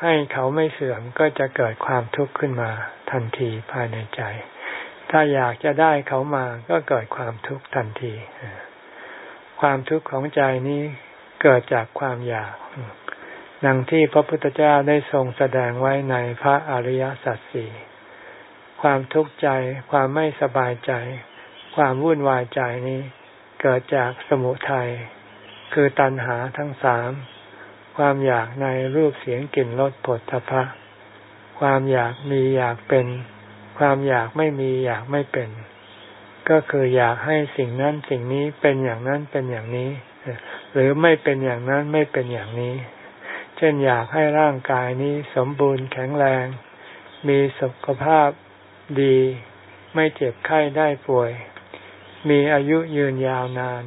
A: ให้เขาไม่เสื่อมก็จะเกิดความทุกข์ขึ้นมาทันทีภายในใจ ถ้าอยากจะได้เขามาก็เกิดความทุกข์ทันที ความทุกข์ของใจนี้เกิดจากความอยาก ดังที่พระพุทธเจ้าได้ทรงแสดงไว้ในพระอริยสัจสี่ความทุกข์ใจ ความไม่สบายใจ ความวุ่นวายใจนี้ เกิดจากสมุทัยคือตัณหาทั้งสาม ความอยากในรูปเสียงกลิ่นรสผลทพะ ความอยากมีอยากเป็น ความอยากไม่มีอยากไม่เป็น ก็คืออยากให้สิ่งนั้นสิ่งนี้เป็นอย่างนั้นเป็นอย่างนี้ หรือไม่เป็นอย่างนั้นไม่เป็นอย่างนี้ ช่นอยากให้ร่างกายนี้สมบูรณ์แข็งแรง มีสุขภาพดี ไม่เจ็บไข้ได้ป่วย มีอายุยืนยาวนาน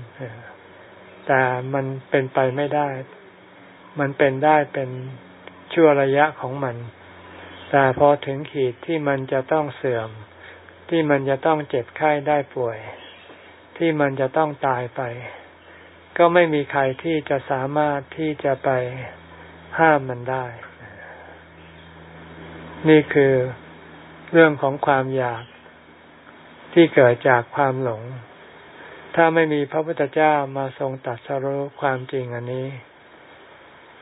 A: แต่มันเป็นไปไม่ได้ มันเป็นได้เป็นชั่วระยะของมัน แต่พอถึงขีดที่มันจะต้องเสื่อม ที่มันจะต้องเจ็บไข้ได้ป่วย ที่มันจะต้องตายไป ก็ไม่มีใครที่จะสามารถที่จะไป ห้ามมันได้ นี่คือเรื่องของความอยากที่เกิดจากความหลง ถ้าไม่มีพระพุทธเจ้ามาทรงตัดสรุความจริงอันนี้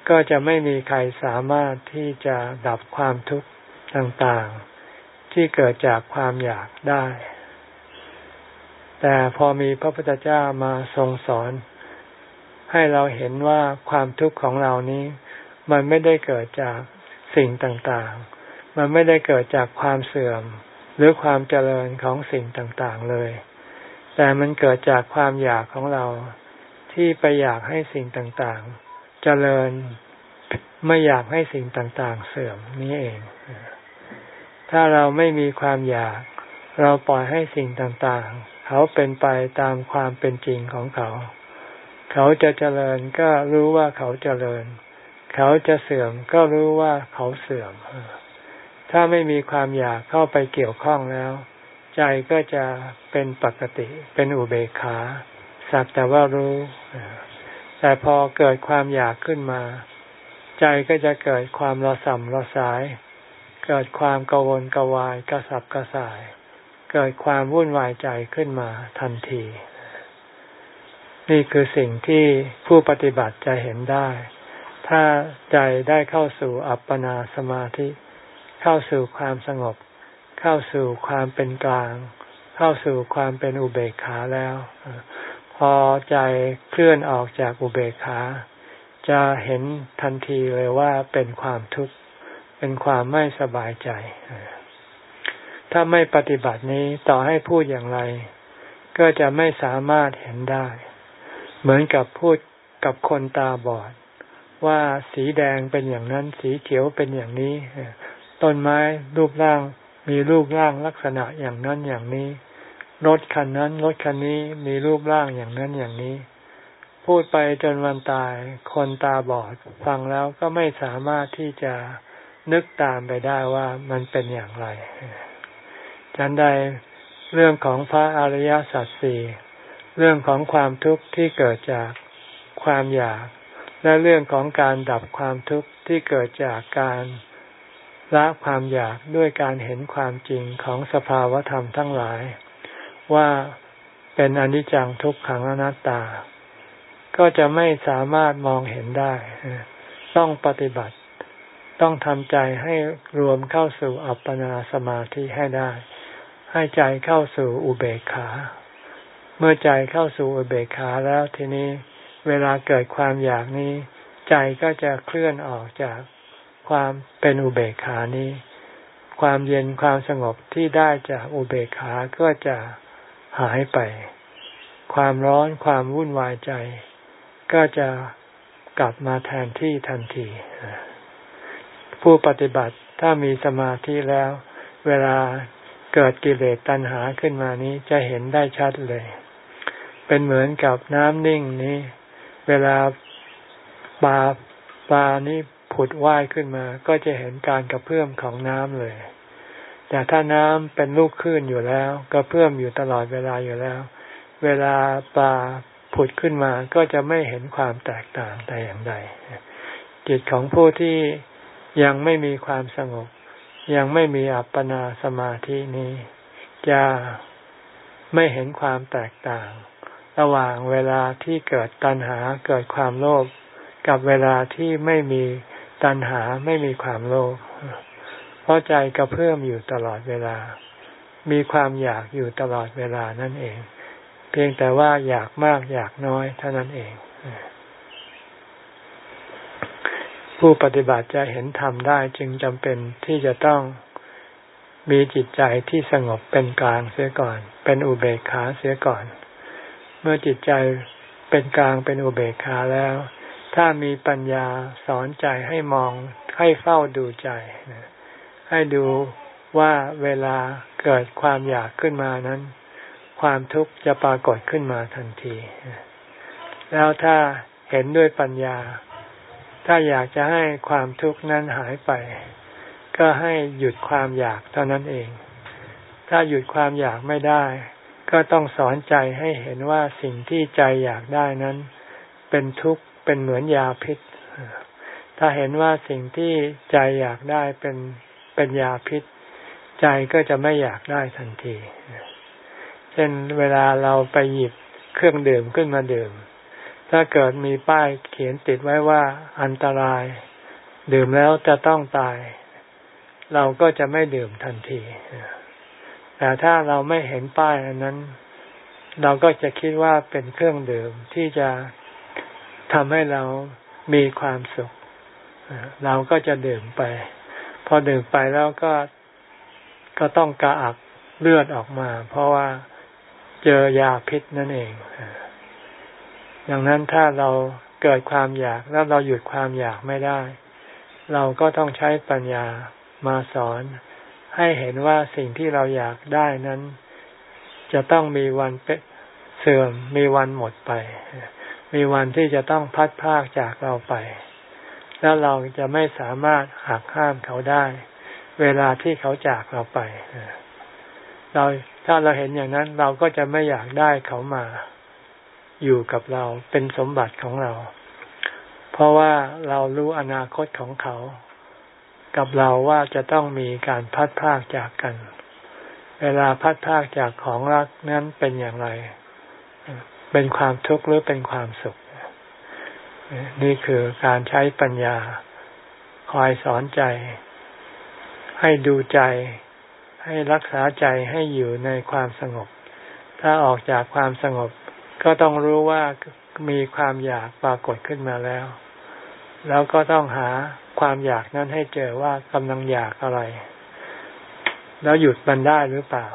A: ก็จะไม่มีใครสามารถที่จะดับความทุกข์ต่างๆ ที่เกิดจากความอยากได้ แต่พอมีพระพุทธเจ้ามาทรงสอนให้เราเห็นว่าความทุกข์ของเรานี้ มันไม่ได้เกิดจากสิ่งต่างๆ มันไม่ได้เกิดจากความเสื่อมหรือความเจริญของสิ่งต่างๆเลย แต่มันเกิดจากความอยากของเราที่ไปอยากให้สิ่งต่างๆ เจริญไม่อยากให้สิ่งต่างๆ เสื่อมนี่เอง ถ้าเราไม่มีความอยาก เราปล่อยให้สิ่งต่างๆ เขาเป็นไปตามความเป็นจริงของเขา เขาจะเจริญก็รู้ว่าเขาเจริญ เขาจะเสื่อมก็รู้ว่าเขาเสื่อม ถ้าไม่มีความอยากเข้าไปเกี่ยวข้องแล้ว ใจก็จะเป็นปกติ เป็นอุเบกขาสักแต่ว่ารู้ แต่พอเกิดความอยากขึ้นมา ใจก็จะเกิดความระสำระสาย เกิดความกังวลกวายกระสับกระส่าย เกิดความวุ่นวายใจขึ้นมาทันที นี่คือสิ่งที่ผู้ปฏิบัติจะเห็นได้ ถ้าใจได้เข้าสู่อัปปนาสมาธิ เข้าสู่ความสงบ เข้าสู่ความเป็นกลาง เข้าสู่ความเป็นอุเบกขาแล้ว พอใจเคลื่อนออกจากอุเบกขา จะเห็นทันทีเลยว่าเป็นความทุกข์เป็นความไม่สบายใจ ถ้าไม่ปฏิบัตินี้ต่อให้พูดอย่างไร ก็จะไม่สามารถเห็นได้ เหมือนกับพูดกับคนตาบอด ว่าสีแดงเป็นอย่างนั้น สีเขียวเป็นอย่างนี้ต้นไม้รูปร่างมีรูปร่างลักษณะอย่างนั้นอย่างนี้ รถคันนั้นรถคันนี้มีรูปร่างอย่างนั้นอย่างนี้ พูดไปจนวันตาย คนตาบอดฟังแล้วก็ไม่สามารถที่จะนึกตามไปได้ว่ามันเป็นอย่างไรฉันใดเรื่องของพระอริยสัจสี่เรื่องของความทุกข์ที่เกิดจากความอยาก และเรื่องของการดับความทุกข์ที่เกิดจากการละความอยากด้วยการเห็นความจริงของสภาวธรรมทั้งหลาย ว่าเป็นอนิจจังทุกขังอนัตตา ก็จะไม่สามารถมองเห็นได้ ต้องปฏิบัติ ต้องทำใจให้รวมเข้าสู่อัปปนาสมาธิให้ได้ ให้ใจเข้าสู่อุเบกขา เมื่อใจเข้าสู่อุเบกขาแล้วทีนี้ เวลาเกิดความอยากนี้ ใจก็จะเคลื่อนออกจากความเป็นอุเบกขานี้ ความเย็นความสงบที่ได้จากอุเบกขาก็จะหายไป ความร้อนความวุ่นวายใจ ก็จะกลับมาแทนที่ทันที ผู้ปฏิบัติถ้ามีสมาธิแล้ว เวลาเกิดกิเลสตัณหาขึ้นมานี้จะเห็นได้ชัดเลย เป็นเหมือนกับน้ำนิ่งนี้ เวลาปลาปลานี้ผุดว่ายขึ้นมา ก็จะเห็นการกระเพื่อมของน้ำเลย แต่ถ้าน้ำเป็นลูกคลื่นอยู่แล้วกระเพื่อมอยู่ตลอดเวลาอยู่แล้ว เวลาปลาผุดขึ้นมาก็จะไม่เห็นความแตกต่างแต่อย่างใดจิตของผู้ที่ยังไม่มีความสงบ ยังไม่มีอัปปนาสมาธินี้ จะไม่เห็นความแตกต่าง ระหว่างเวลาที่เกิดตัณหาเกิดความโลภกับเวลาที่ไม่มีตัณหาไม่มีความโลภเพราะใจกระเพื่อมอยู่ตลอดเวลา มีความอยากอยู่ตลอดเวลานั่นเอง เพียงแต่ว่าอยากมากอยากน้อยเท่านั้นเอง ผู้ปฏิบัติจะเห็นธรรมได้จึงจำเป็นที่จะต้องมีจิตใจที่สงบเป็นกลางเสียก่อน เป็นอุเบกขาเสียก่อน เมื่อจิตใจเป็นกลางเป็นอุเบกขาแล้ว ถ้ามีปัญญาสอนใจให้มองให้เฝ้าดูใจ ให้ดูว่าเวลาเกิดความอยากขึ้นมานั้น ความทุกข์จะปรากฏขึ้นมาทันที แล้วถ้าเห็นด้วยปัญญา ถ้าอยากจะให้ความทุกข์นั้นหายไป ก็ให้หยุดความอยากเท่านั้นเอง ถ้าหยุดความอยากไม่ได้ ก็ต้องสอนใจให้เห็นว่าสิ่งที่ใจอยากได้นั้น เป็นทุกข์เป็นเหมือนยาพิษ ถ้าเห็นว่าสิ่งที่ใจอยากได้เป็นเป็นยาพิษ ใจก็จะไม่อยากได้ทันที เช่นเวลาเราไปหยิบเครื่องดื่มขึ้นมาดื่ม ถ้าเกิดมีป้ายเขียนติดไว้ว่าอันตราย ดื่มแล้วจะต้องตาย เราก็จะไม่ดื่มทันที แต่ถ้าเราไม่เห็นป้ายอันนั้น เราก็จะคิดว่าเป็นเครื่องดื่มที่จะทำให้เรามีความสุข เราก็จะดื่มไป พอดื่มไปแล้วก็ก็ต้องกระอักเลือดออกมา เพราะว่าเจอยาพิษนั่นเอง ดังนั้นถ้าเราเกิดความอยากแล้วเราหยุดความอยากไม่ได้ เราก็ต้องใช้ปัญญามาสอน ให้เห็นว่าสิ่งที่เราอยากได้นั้น จะต้องมีวันเสื่อมมีวันหมดไป มีวันที่จะต้องพัดพากจากเราไป แล้วเราจะไม่สามารถหักห้ามเขาได้ เวลาที่เขาจากเราไปเราถ้าเราเห็นอย่างนั้นเราก็จะไม่อยากได้เขามาอยู่กับเราเป็นสมบัติของเรา เพราะว่าเรารู้อนาคตของเขา กับเราว่าจะต้องมีการพัดพากจากกัน เวลาพัดพากจากของรักนั้นเป็นอย่างไร เป็นความทุกข์หรือเป็นความสุข นี่คือการใช้ปัญญาคอยสอนใจ ให้ดูใจ ให้รักษาใจให้อยู่ในความสงบ ถ้าออกจากความสงบ ก็ต้องรู้ว่ามีความอยากปรากฏขึ้นมาแล้ว แล้วก็ต้องหา ความอยากนั้นให้เจอว่ากำลังอยากอะไร แล้วหยุดมันได้หรือเปล่า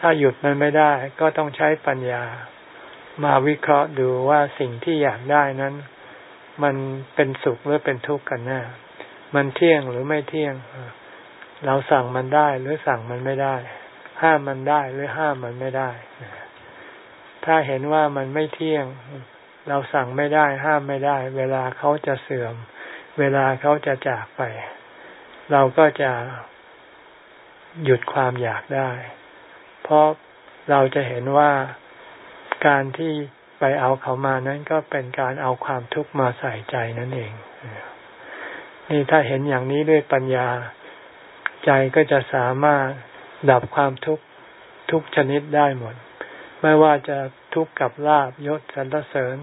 A: ถ้าหยุดมันไม่ได้ ก็ต้องใช้ปัญญา มาวิเคราะห์ดูว่าสิ่งที่อยากได้นั้น มันเป็นสุขหรือเป็นทุกข์กันแน่มันเที่ยงหรือไม่เที่ยง เราสั่งมันได้หรือสั่งมันไม่ได้ ห้ามมันได้หรือห้ามมันไม่ได้ ถ้าเห็นว่ามันไม่เที่ยง เราสั่งไม่ได้ ห้ามไม่ได้ เวลาเขาจะเสื่อม เวลาเขาจะจากไป เราก็จะหยุดความอยากได้ เพราะเราจะเห็นว่าการที่ไปเอาเขามานั้นก็เป็นการเอาความทุกข์มาใส่ใจนั่นเอง นี่ถ้าเห็นอย่างนี้ด้วยปัญญา ใจก็จะสามารถดับความทุกข์ทุกชนิดได้หมด ไม่ว่าจะทุกข์กับลาบยศสรรเสริญ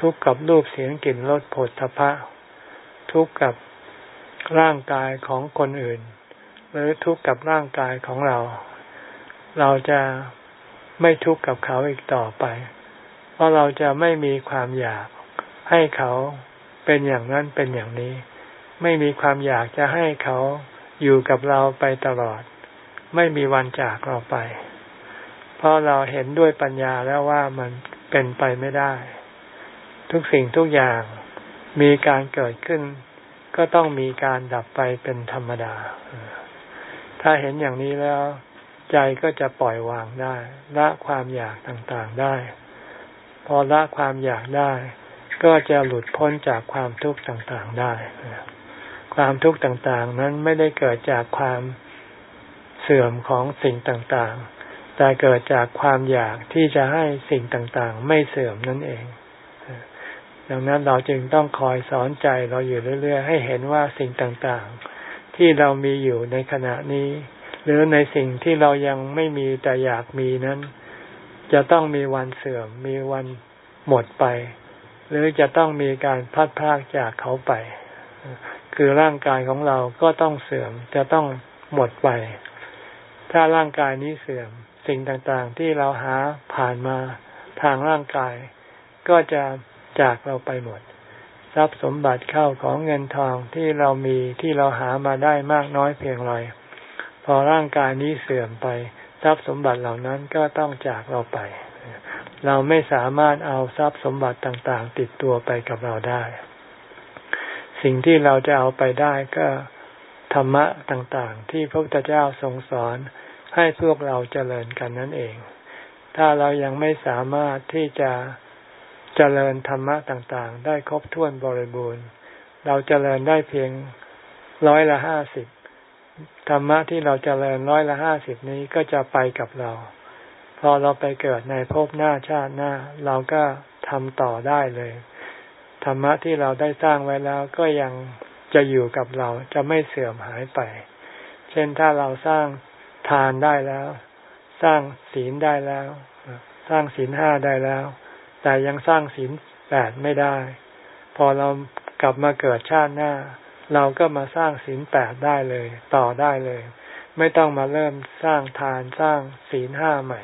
A: ทุกข์กับรูปเสียงกลิ่นรสผลทพะ ทุกข์กับร่างกายของคนอื่น หรือทุกข์กับร่างกายของเรา เราจะไม่ทุกข์กับเขาอีกต่อไป เพราะเราจะไม่มีความอยากให้เขาเป็นอย่างนั้นเป็นอย่างนี้ ไม่มีความอยากจะให้เขาอยู่กับเราไปตลอด ไม่มีวันจากเราไป เพราะเราเห็นด้วยปัญญาแล้วว่ามันเป็นไปไม่ได้ ทุกสิ่งทุกอย่าง มีการเกิดขึ้น ก็ต้องมีการดับไปเป็นธรรมดา ถ้าเห็นอย่างนี้แล้ว ใจก็จะปล่อยวางได้ ละความอยากต่างๆได้ พอละความอยากได้ ก็จะหลุดพ้นจากความทุกข์ต่างๆได้ ความทุกข์ต่างๆ นั้นไม่ได้เกิดจากความเสื่อมของสิ่งต่างๆ แต่เกิดจากความอยากที่จะให้สิ่งต่างๆ ไม่เสื่อมนั่นเอง ดังนั้นเราจึงต้องคอยสอนใจเราอยู่เรื่อย ๆ ให้เห็นว่าสิ่งต่างๆ ที่เรามีอยู่ในขณะนี้ หรือในสิ่งที่เรายังไม่มีแต่อยากมีนั้น จะต้องมีวันเสื่อม มีวันหมดไป หรือจะต้องมีการพัดพากจากเขาไป คือร่างกายของเราก็ต้องเสื่อมจะต้องหมดไป ถ้าร่างกายนี้เสื่อม สิ่งต่างๆที่เราหาผ่านมาทางร่างกาย ก็จะ จากเราไปหมด ทรัพย์สมบัติเข้าของเงินทองที่เรามีที่เราหามาได้มากน้อยเพียงไรพอร่างกายนี้เสื่อมไป ทรัพย์สมบัติเหล่านั้นก็ต้องจากเราไป เราไม่สามารถเอาทรัพย์สมบัติต่างๆ ติดตัวไปกับเราได้ สิ่งที่เราจะเอาไปได้ก็ธรรมะต่างๆ ที่พระพุทธเจ้าทรงสอนให้พวกเราเจริญกันนั่นเอง ถ้าเรายังไม่สามารถที่จะ เจริญธรรมะต่างๆ ได้ครบถ้วนบริบูรณ์ เราเจริญได้เพียงร้อยละห้าสิบธรรมะที่เราเจริญร้อยละห้าสิบนี้ก็จะไปกับเรา พอเราไปเกิดในภพหน้าชาติหน้า เราก็ทำต่อได้เลย ธรรมะที่เราได้สร้างไว้แล้วก็ยังจะอยู่กับเราจะไม่เสื่อมหายไป เช่นถ้าเราสร้างทานได้แล้ว สร้างศีลได้แล้ว สร้างศีลห้าได้แล้ว แต่ยังสร้างศีลแปดไม่ได้ พอเรากลับมาเกิดชาติหน้า เราก็มาสร้างศีลแปดได้เลย ต่อได้เลย ไม่ต้องมาเริ่มสร้างทานสร้างศีลห้าใหม่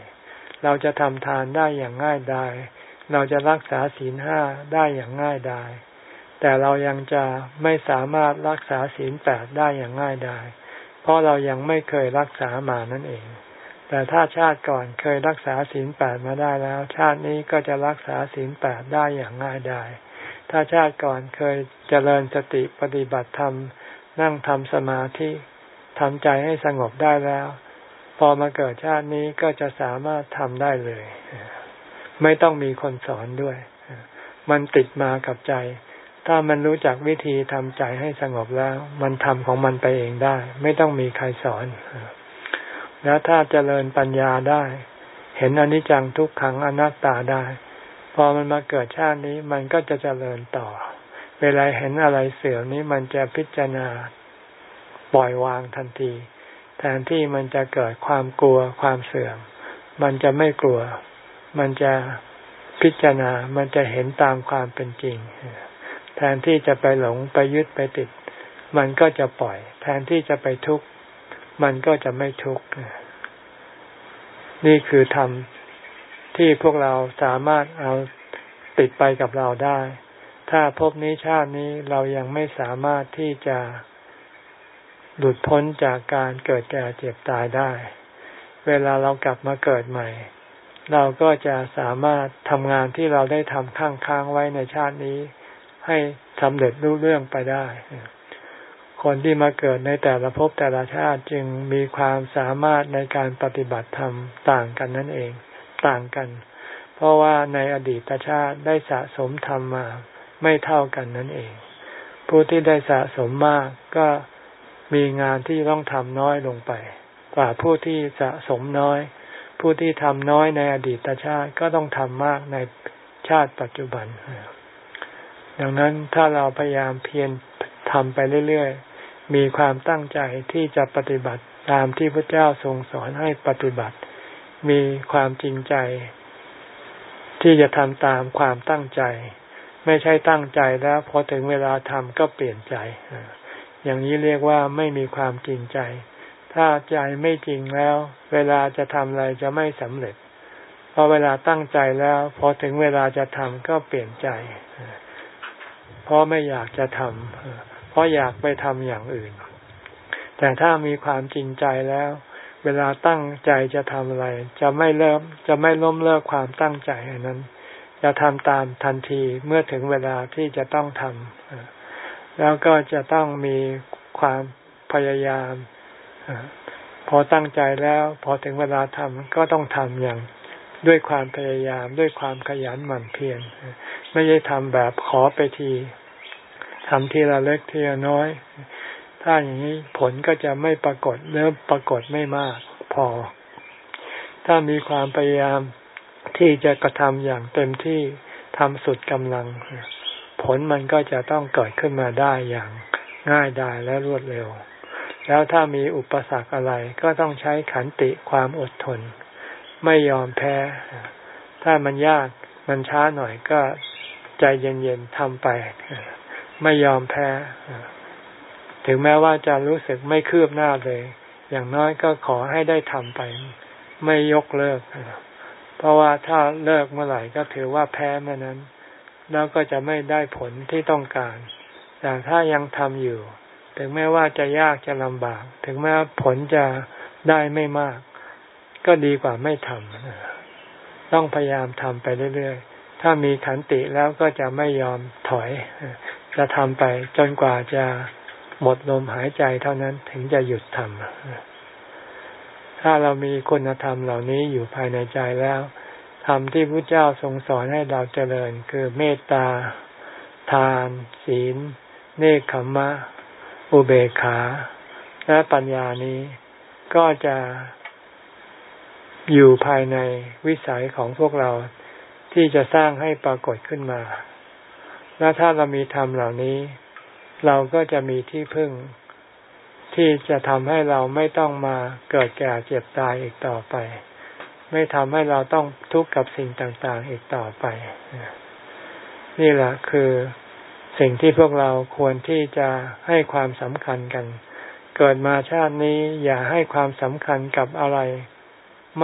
A: เราจะทำทานได้อย่างง่ายดายเราจะรักษาศีลห้าได้อย่างง่ายดายแต่เรายังจะไม่สามารถรักษาศีลแปดได้อย่างง่ายดายเพราะเรายังไม่เคยรักษามานั่นเอง แต่ถ้าชาติก่อนเคยรักษาศีลแปดมาได้แล้ว ชาตินี้ก็จะรักษาศีลแปดได้อย่างง่ายดายถ้าชาติก่อนเคยเจริญสติปฏิบัติธรรม นั่งทำสมาธิทำใจให้สงบได้แล้ว พอมาเกิดชาตินี้ก็จะสามารถทำได้เลย ไม่ต้องมีคนสอนด้วย มันติดมากับใจ ถ้ามันรู้จักวิธีทำใจให้สงบแล้ว มันทำของมันไปเองได้ ไม่ต้องมีใครสอน แล้วถ้าเจริญปัญญาได้ เห็นอนิจจังทุกขังอนัตตาได้ พอมันมาเกิดชาตินี้มันก็จะเจริญต่อ เวลาเห็นอะไรเสื่อมนี้มันจะพิจารณาปล่อยวางทันที แทนที่มันจะเกิดความกลัวความเสื่อม มันจะไม่กลัว มันจะพิจารณา มันจะเห็นตามความเป็นจริง แทนที่จะไปหลงไปยึดไปติด มันก็จะปล่อย แทนที่จะไปทุกข์ มันก็จะไม่ทุกข์นี่คือธรรมที่พวกเราสามารถเอาติดไปกับเราได้ ถ้าพบนี้ชาตินี้เรายังไม่สามารถที่จะหลุดพ้นจากการเกิดแก่เจ็บตายได้ เวลาเรากลับมาเกิดใหม่ เราก็จะสามารถทำงานที่เราได้ทำข้างค้างไว้ในชาตินี้ ให้สำเร็จรู้เรื่องไปได้ คนที่มาเกิดในแต่ละภพแต่ละชาติจึงมีความสามารถในการปฏิบัติธรรมต่างกันนั่นเองต่างกัน เพราะว่าในอดีตชาติได้สะสมธรรมมาไม่เท่ากันนั่นเอง ผู้ที่ได้สะสมมากก็มีงานที่ต้องทำน้อยลงไป กว่าผู้ที่สะสมน้อย ผู้ที่ทำน้อยในอดีตชาติก็ต้องทำมากในชาติปัจจุบัน ดังนั้นถ้าเราพยายามเพียรทำไปเรื่อย มีความตั้งใจที่จะปฏิบัติตามที่พระเจ้าทรงสอนให้ปฏิบัติ มีความจริงใจ ที่จะทำตามความตั้งใจ ไม่ใช่ตั้งใจแล้วพอถึงเวลาทำก็เปลี่ยนใจ อย่างนี้เรียกว่าไม่มีความจริงใจ ถ้าใจไม่จริงแล้ว เวลาจะทำอะไรจะไม่สำเร็จพอเวลาตั้งใจแล้วพอถึงเวลาจะทำก็เปลี่ยนใจ เพราะไม่อยากจะทำ เพราะอยากไปทำอย่างอื่น แต่ถ้ามีความจริงใจแล้ว เวลาตั้งใจจะทำอะไร จะไม่เริ่มจะไม่ล้มเลิกความตั้งใจนั้น จะทำตามทันทีเมื่อถึงเวลาที่จะต้องทำแล้วก็จะต้องมีความพยายามพอตั้งใจแล้ว พอถึงเวลาทำก็ต้องทำอย่างด้วยความพยายามด้วยความขยันหมั่นเพียรไม่ใช่ทำแบบขอไปที ทำทีละเล็กทีละน้อย ถ้าอย่างนี้ผลก็จะไม่ปรากฏเริ่มปรากฏไม่มากพอ ถ้ามีความพยายามที่จะกระทำอย่างเต็มที่ทำสุดกำลัง ผลมันก็จะต้องเกิดขึ้นมาได้อย่างง่ายดายและรวดเร็ว แล้วถ้ามีอุปสรรคอะไรก็ต้องใช้ขันติความอดทน ไม่ยอมแพ้ ถ้ามันยากมันช้าหน่อยก็ใจเย็นๆทำไป ไม่ยอมแพ้ ถึงแม้ว่าจะรู้สึกไม่คืบหน้าเลย อย่างน้อยก็ขอให้ได้ทำไป ไม่ยกเลิก เพราะว่าถ้าเลิกเมื่อไหร่ก็ถือว่าแพ้เมื่อนั้น แล้วก็จะไม่ได้ผลที่ต้องการ แต่ถ้ายังทำอยู่ ถึงแม้ว่าจะยากจะลำบาก ถึงแม้ผลจะได้ไม่มาก ก็ดีกว่าไม่ทำต้องพยายามทำไปเรื่อยๆถ้ามีขันติแล้วก็จะไม่ยอมถอย จะทำไปจนกว่าจะหมดลมหายใจเท่านั้นถึงจะหยุดทำถ้าเรามีคุณธรรมเหล่านี้อยู่ภายในใจแล้วธรรมที่พระเจ้าทรงสอนให้เราเจริญ คือเมตตา ทาน ศีล เนคขมะ อุเบกขา และปัญญานี้ก็จะอยู่ภายในวิสัยของพวกเราที่จะสร้างให้ปรากฏขึ้นมา และถ้าเรามีธรรมเหล่านี้ เราก็จะมีที่พึ่ง ที่จะทำให้เราไม่ต้องมาเกิดแก่เจ็บตายอีกต่อไป ไม่ทำให้เราต้องทุกข์กับสิ่งต่าง ๆ อีกต่อไป นี่แหละคือสิ่งที่พวกเราควรที่จะให้ความสำคัญกัน เกิดมาชาตินี้อย่าให้ความสำคัญกับอะไร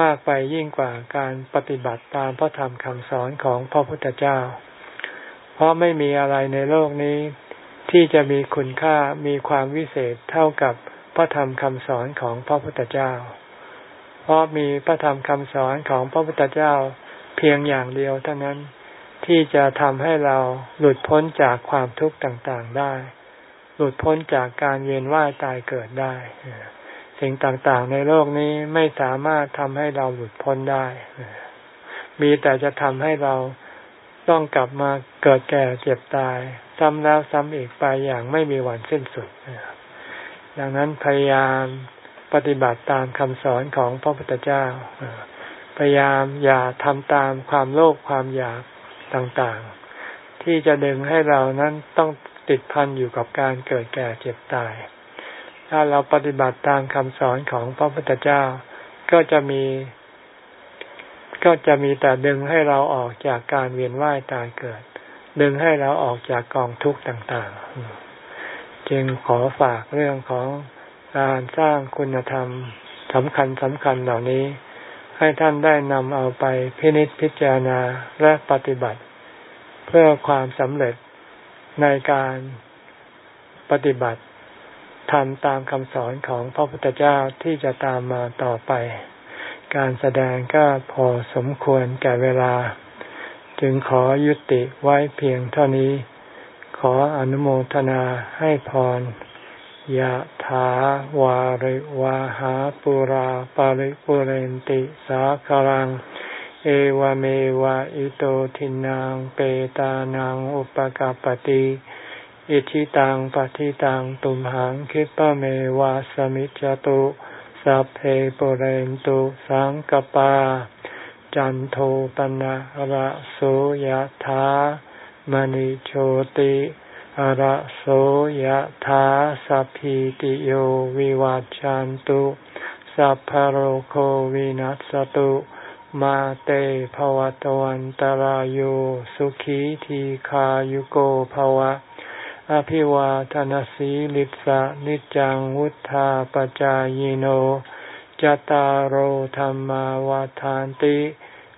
A: มากไปยิ่งกว่าการปฏิบัติตามพระธรรมคำสอนของพระพุทธเจ้า เพราะไม่มีอะไรในโลกนี้ ที่จะมีคุณค่ามีความวิเศษเท่ากับพระธรรมคำสอนของพระพุทธเจ้า เพราะมีพระธรรมคำสอนของพระพุทธเจ้าเพียงอย่างเดียวเท่านั้นที่จะทำให้เราหลุดพ้นจากความทุกข์ต่างๆได้ หลุดพ้นจากการเวียนว่ายตายเกิดได้ สิ่งต่างๆในโลกนี้ไม่สามารถทำให้เราหลุดพ้นได้ มีแต่จะทำให้เรา ต้องกลับมาเกิดแก่เจ็บตาย ซ้ำแล้วซ้ำอีกไปอย่างไม่มีวันสิ้นสุดดังนั้นพยายามปฏิบัติตามคำสอนของพระพุทธเจ้า พยายามอย่าทำตามความโลภความอยากต่างๆ ที่จะดึงให้เรานั้นต้องติดพันอยู่กับการเกิดแก่เจ็บตาย ถ้าเราปฏิบัติตามคำสอนของพระพุทธเจ้า ก็จะมี ก็จะมีแต่ดึงให้เราออกจากการเวียนว่ายตายเกิด ดึงให้เราออกจากกองทุกข์ต่างๆ จึงขอฝากเรื่องของการสร้างคุณธรรมสำคัญสำคัญเหล่านี้ ให้ท่านได้นำเอาไปพินิจพิจารณาและปฏิบัติ เพื่อความสำเร็จในการปฏิบัติทำตามคำสอนของพระพุทธเจ้าที่จะตามมาต่อไป การแสดงก็พอสมควรแก่เวลา จึงขอยุติไว้เพียงเท่านี้ ขออนุโมทนาให้พรยะถาวาริวาหาปุราปาริปุเรนติสาครัง เอวเมวะอิโตทินังเปตานังอุปกาปติอิชิตังปฏิตังตุมหังคิปะเมวะสมิจจตุ สัพเพปเรนตุสังกปา จันโทปนะระโสยธามณิโชติอระโสยธาสัพพิติโยวิวัจจันตุสัพพโรโควินัสตุมาเตภวตวันตรโยสุขีทีขายุโกภวะ อภิวาทนสีลิสะนิจังวุธาปจายโนจตารโหธรรมวาทานติ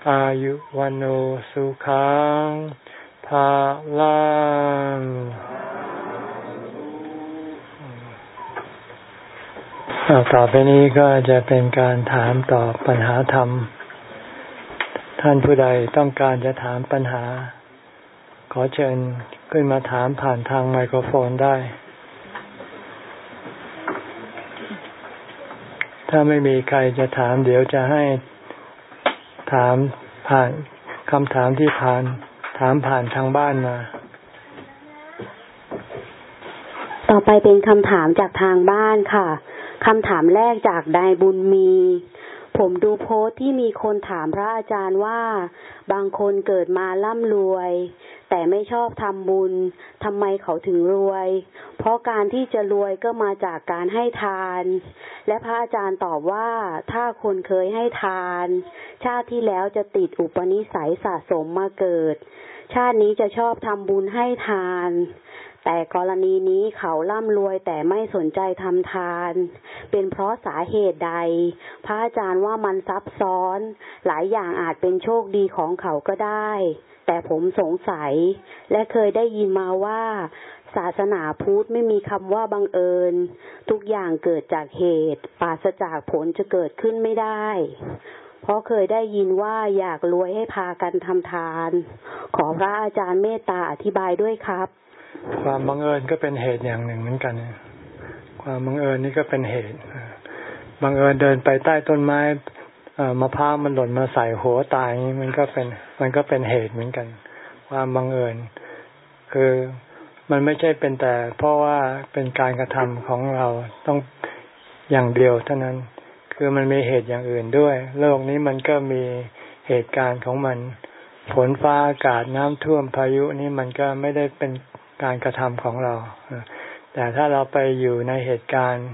A: อายุวันโอสุขังภาลังต่อไปนี้ก็จะเป็นการถามตอบปัญหาธรรม ท่านผู้ใดต้องการจะถามปัญหา ขอเชิญ ขึ้นมาถามผ่านทางไมโครโฟนได้ ถ้าไม่มีใครจะถามเดี๋ยวจะให้ถามผ่านคำถามที่ผ่าน ถามผ่านทางบ้านมา
B: ต่อไปเป็นคำถามจากทางบ้านค่ะคำถามแรกจากนายบุญมี ผมดูโพสต์ที่มีคนถามพระอาจารย์ว่า บางคนเกิดมาร่ำรวย แต่ไม่ชอบทำบุญทำไมเขาถึงรวย เพราะการที่จะรวยก็มาจากการให้ทาน และพระอาจารย์ตอบว่าถ้าคนเคยให้ทาน ชาติที่แล้วจะติดอุปนิสัยสะสมมาเกิด ชาตินี้จะชอบทำบุญให้ทาน แต่กรณีนี้เขาร่ำรวยแต่ไม่สนใจทำทาน เป็นเพราะสาเหตุใด พระอาจารย์ว่ามันซับซ้อน หลายอย่างอาจเป็นโชคดีของเขาก็ได้ แต่ผมสงสัยและเคยได้ยินมาว่าศาสนาพุทธไม่มีคำว่าบังเอิญ ทุกอย่างเกิดจากเหตุ ปราศจากผลจะเกิดขึ้นไม่ได้ เพราะเคยได้ยินว่าอยากรวยให้พากันทำทาน ขอพระอาจารย์เมตตาอธิบายด้วยครับ
A: ความบังเอิญก็เป็นเหตุอย่างหนึ่งเหมือนกัน ความบังเอิญนี่ก็เป็นเหตุ บังเอิญเดินไปใต้ต้นไม้ มะพร้าวมันหล่นมาใส่หัวตายมันก็เป็น มันก็เป็นเหตุเหมือนกัน ความบังเอิญ คือมันไม่ใช่เป็นแต่ เพราะว่าเป็นการกระทำของเราต้องอย่างเดียวเท่านั้น คือมันมีเหตุอย่างอื่นด้วย โลกนี้มันก็มีเหตุการณ์ของมัน ฝนฟ้าอากาศน้ำท่วมพายุนี่มันก็ไม่ได้เป็นการกระทำของเรา แต่ถ้าเราไปอยู่ในเหตุการณ์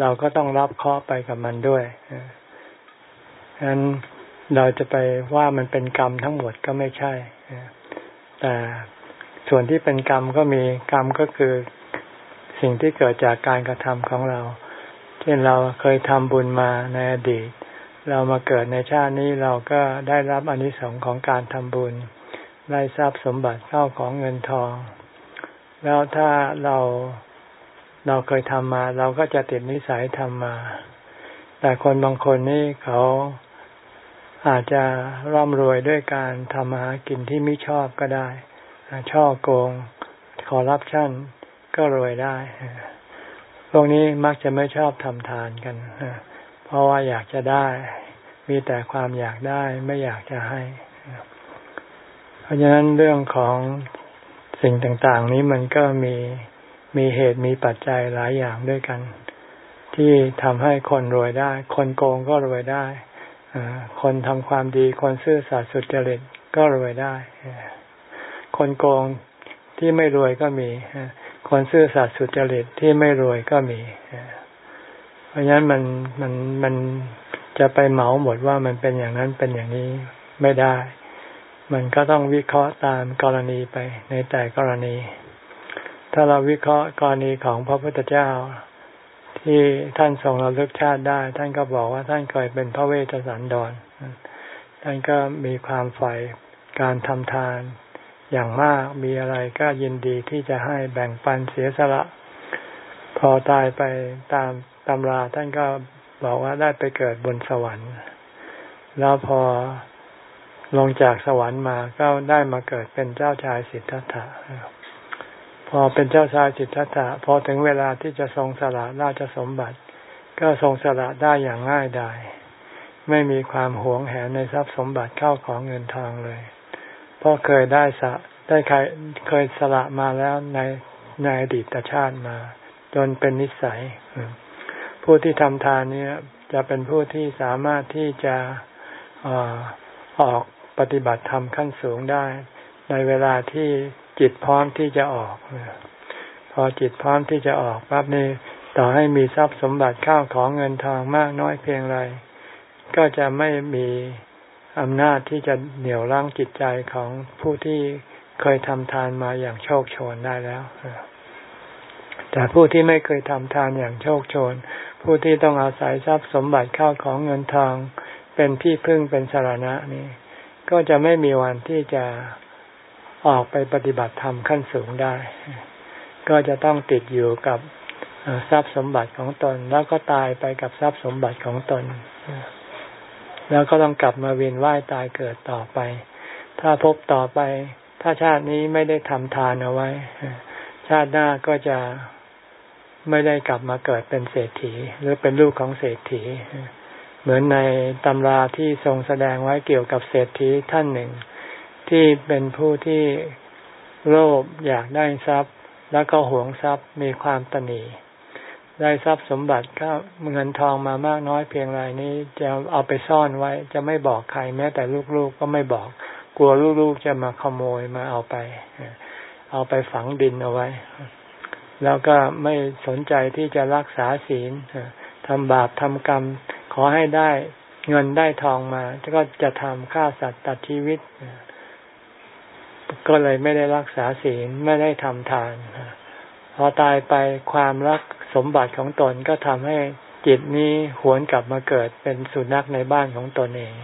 A: เราก็ต้องรับเคราะห์ไปกับมันด้วย ฉะนั้นเราจะไปว่ามันเป็นกรรมทั้งหมดก็ไม่ใช่ แต่ส่วนที่เป็นกรรมก็มีกรรมก็คือสิ่งที่เกิดจากการกระทำของเรา เช่นเราเคยทำบุญมาในอดีต เรามาเกิดในชาตินี้เราก็ได้รับอนิสงค์ของการทำบุญ ได้ทรัพย์สมบัติเข้าของเงินทอง แล้วถ้าเราเราเคยทำมา เราก็จะติดนิสัยทำมา แต่คนบางคนนี่เขา อาจจะร่ำรวยด้วยการทำมาหากินที่ไม่ชอบก็ได้ช่อโกงคอร์รัปชันก็รวยได้พวกนี้มักจะไม่ชอบทำทานกันเพราะว่าอยากจะได้ มีแต่ความอยากได้ไม่อยากจะให้ เพราะฉะนั้นเรื่องของสิ่งต่าง ๆ นี้มันก็มีมีเหตุมีปัจจัยหลายอย่างด้วยกัน ที่ทำให้คนรวยได้ คนโกงก็รวยได้ คนทำความดีคนซื่อสัตย์สุจริตก็รวยได้ คนโกงที่ไม่รวยก็มี คนซื่อสัตย์สุจริตที่ไม่รวยก็มี เพราะฉะนั้นมันมันมันจะไปเหมาหมดว่ามันเป็นอย่างนั้นเป็นอย่างนี้ไม่ได้ มันก็ต้องวิเคราะห์ตามกรณีไปในแต่กรณี ถ้าเราวิเคราะห์กรณีของพระพุทธเจ้า ที่ท่านทรงระลึกชาติได้ ท่านก็บอกว่าท่านเคยเป็นพระเวชสันดร ท่านก็มีความใฝ่การทำทาน อย่างมากมีอะไรก็ยินดีที่จะให้แบ่งปันเสียสละพพอตายไปตามตำราท่านก็บอกว่าได้ไปเกิดบนสวรรค์ แล้วพอลงจากสวรรค์มาก็ได้มาเกิดเป็นเจ้าชายสิทธัตถะ พอเป็นเจ้าชายสิทธัตถะพอถึงเวลาที่จะทรงสละราชสมบัติ ก็ทรงสละได้อย่างง่ายดายไม่มีความหวงแหนในทรัพย์สมบัติเข้าของเงินทองเลยเพราะเคยได้สะได้เคยเคยสละมาแล้วในในอดีตชาติมา จนเป็นนิสัย ผู้ที่ทำทานนี้จะเป็นผู้ที่สามารถที่จะออกปฏิบัติธรรมขั้นสูงได้ ในเวลาที่ จิตพร้อมที่จะออกพอจิตพร้อมที่จะออกปั๊บนี่ต่อให้มีทรัพย์สมบัติข้าวของเงินทองมากน้อยเพียงไร ก็จะไม่มีอำนาจที่จะเหนี่ยวรั้งจิตใจของผู้ที่เคยทำทานมาอย่างโชคโชนได้แล้วแต่ผู้ที่ไม่เคยทำทานอย่างโชคโชน ผู้ที่ต้องอาศัยทรัพย์สมบัติข้าวของเงินทอง เป็นที่พึ่งเป็นสารณะนี่ก็จะไม่มีวันที่จะ ออกไปปฏิบัติธรรมขั้นสูงได้ ก็จะต้องติดอยู่กับทรัพย์สมบัติของตน แล้วก็ตายไปกับทรัพย์สมบัติของตน แล้วก็ต้องกลับมาเวียนว่ายตายเกิดต่อไป ถ้าพบต่อไป ถ้าชาตินี้ไม่ได้ทำทานเอาไว้ ชาติหน้าก็จะไม่ได้กลับมาเกิดเป็นเศรษฐี หรือเป็นลูกของเศรษฐี เหมือนในตำราที่ทรงแสดงไว้เกี่ยวกับเศรษฐีท่านหนึ่ง ที่เป็นผู้ที่โลภอยากได้ทรัพย์ แล้วก็หวงทรัพย์มีความตนีได้ทรัพย์สมบัติก็เงินทองมามากน้อยเพียงไรนี้จะเอาไปซ่อนไว้ จะไม่บอกใครแม้แต่ลูกๆก็ไม่บอก กลัวลูกๆจะมาขโมยมาเอาไป เอาไปฝังดินเอาไว้ แล้วก็ไม่สนใจที่จะรักษาศีลทำบาปทำกรรม ขอให้ได้เงินได้ทองมาก็จะทำฆ่าสัตว์ตัดชีวิต ก็เลยไม่ได้รักษาศีลไม่ได้ทำทานพอตายไปความรักสมบัติของตนก็ทำให้จิตนี้หวนกลับมาเกิดเป็นสุนัขในบ้านของตนเอง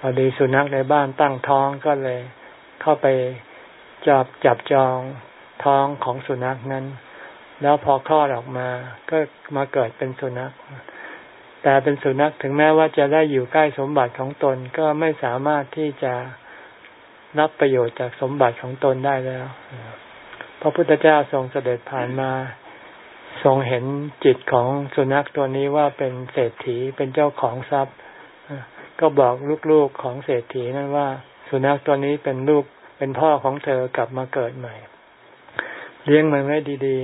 A: พอดีสุนัขในบ้านตั้งท้องก็เลย เข้าไปจับจับจองท้องของสุนัขนั้น แล้วพอคลอดออกมาก็มาเกิดเป็นสุนัข แต่เป็นสุนัขถึงแม้ว่าจะได้อยู่ใกล้สมบัติของตนก็ไม่สามารถที่จะ รับประโยชน์จากสมบัติของตนได้แล้ว พระพุทธเจ้าทรงเสด็จผ่านมา ทรงเห็นจิตของสุนัขตัวนี้ว่าเป็นเศรษฐีเป็นเจ้าของทรัพย์ ก็บอกลูกๆของเศรษฐีนั้นว่า สุนัขตัวนี้เป็นลูกเป็นพ่อของเธอกลับมาเกิดใหม่ เลี้ยงมันไว้ดี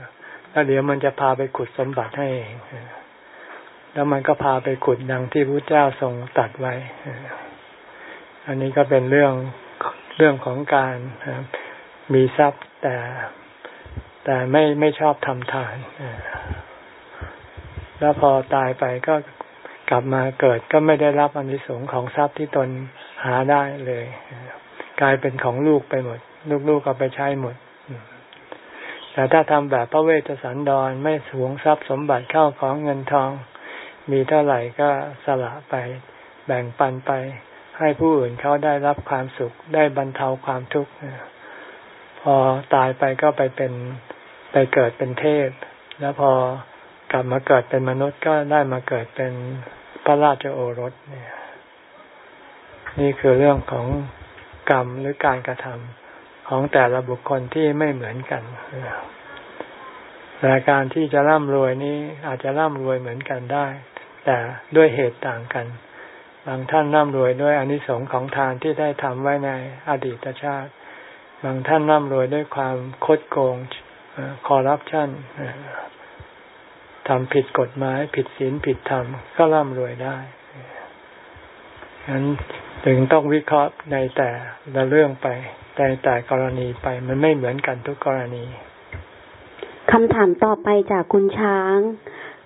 A: ๆแล้วเดี๋ยวมันจะพาไปขุดสมบัติให้เองแล้วมันก็พาไปขุดดังที่พระเจ้าทรงตัดไว้ อันนี้ก็เป็นเรื่อง เรื่องของการมีทรัพย์แต่แต่ไม่ไม่ชอบทำทาน แล้วพอตายไปก็กลับมาเกิดก็ไม่ได้รับอนิสงส์ของทรัพย์ที่ตนหาได้เลย กลายเป็นของลูกไปหมด ลูกๆก็ไปใช้หมด แต่ถ้าทำแบบพระเวชสันดรไม่สวงทรัพย์สมบัติเข้าของเงินทอง มีเท่าไหร่ก็สละไปแบ่งปันไป ให้ผู้อื่นเขาได้รับความสุขได้บรรเทาความทุกข์พอตายไปก็ไปเป็นไปเกิดเป็นเทพ แล้วพอกลับมาเกิดเป็นมนุษย์ก็ได้มาเกิดเป็นพระราชโอรสเนี่ย นี่คือเรื่องของกรรมหรือการกระทำของแต่ละบุคคลที่ไม่เหมือนกันแต่การที่จะร่ำรวยนี้อาจจะร่ำรวยเหมือนกันได้ แต่ด้วยเหตุต่างกัน บางท่านร่ำรวยด้วยอนิสงส์ของทานที่ได้ทำไว้ในอดีตชาติ บางท่านร่ำรวยด้วยความคดโกงคอร์รัปชันทำผิดกฎหมาย ผิดศีลผิดธรรม ก็ร่ำรวยได้ฉะนั้นถึงต้องวิเคราะห์ในแต่ละเรื่องไปแต่แต่กรณีไป มันไม่เหมือนกันทุกกรณี
B: คำถามต่อไปจากคุณช้าง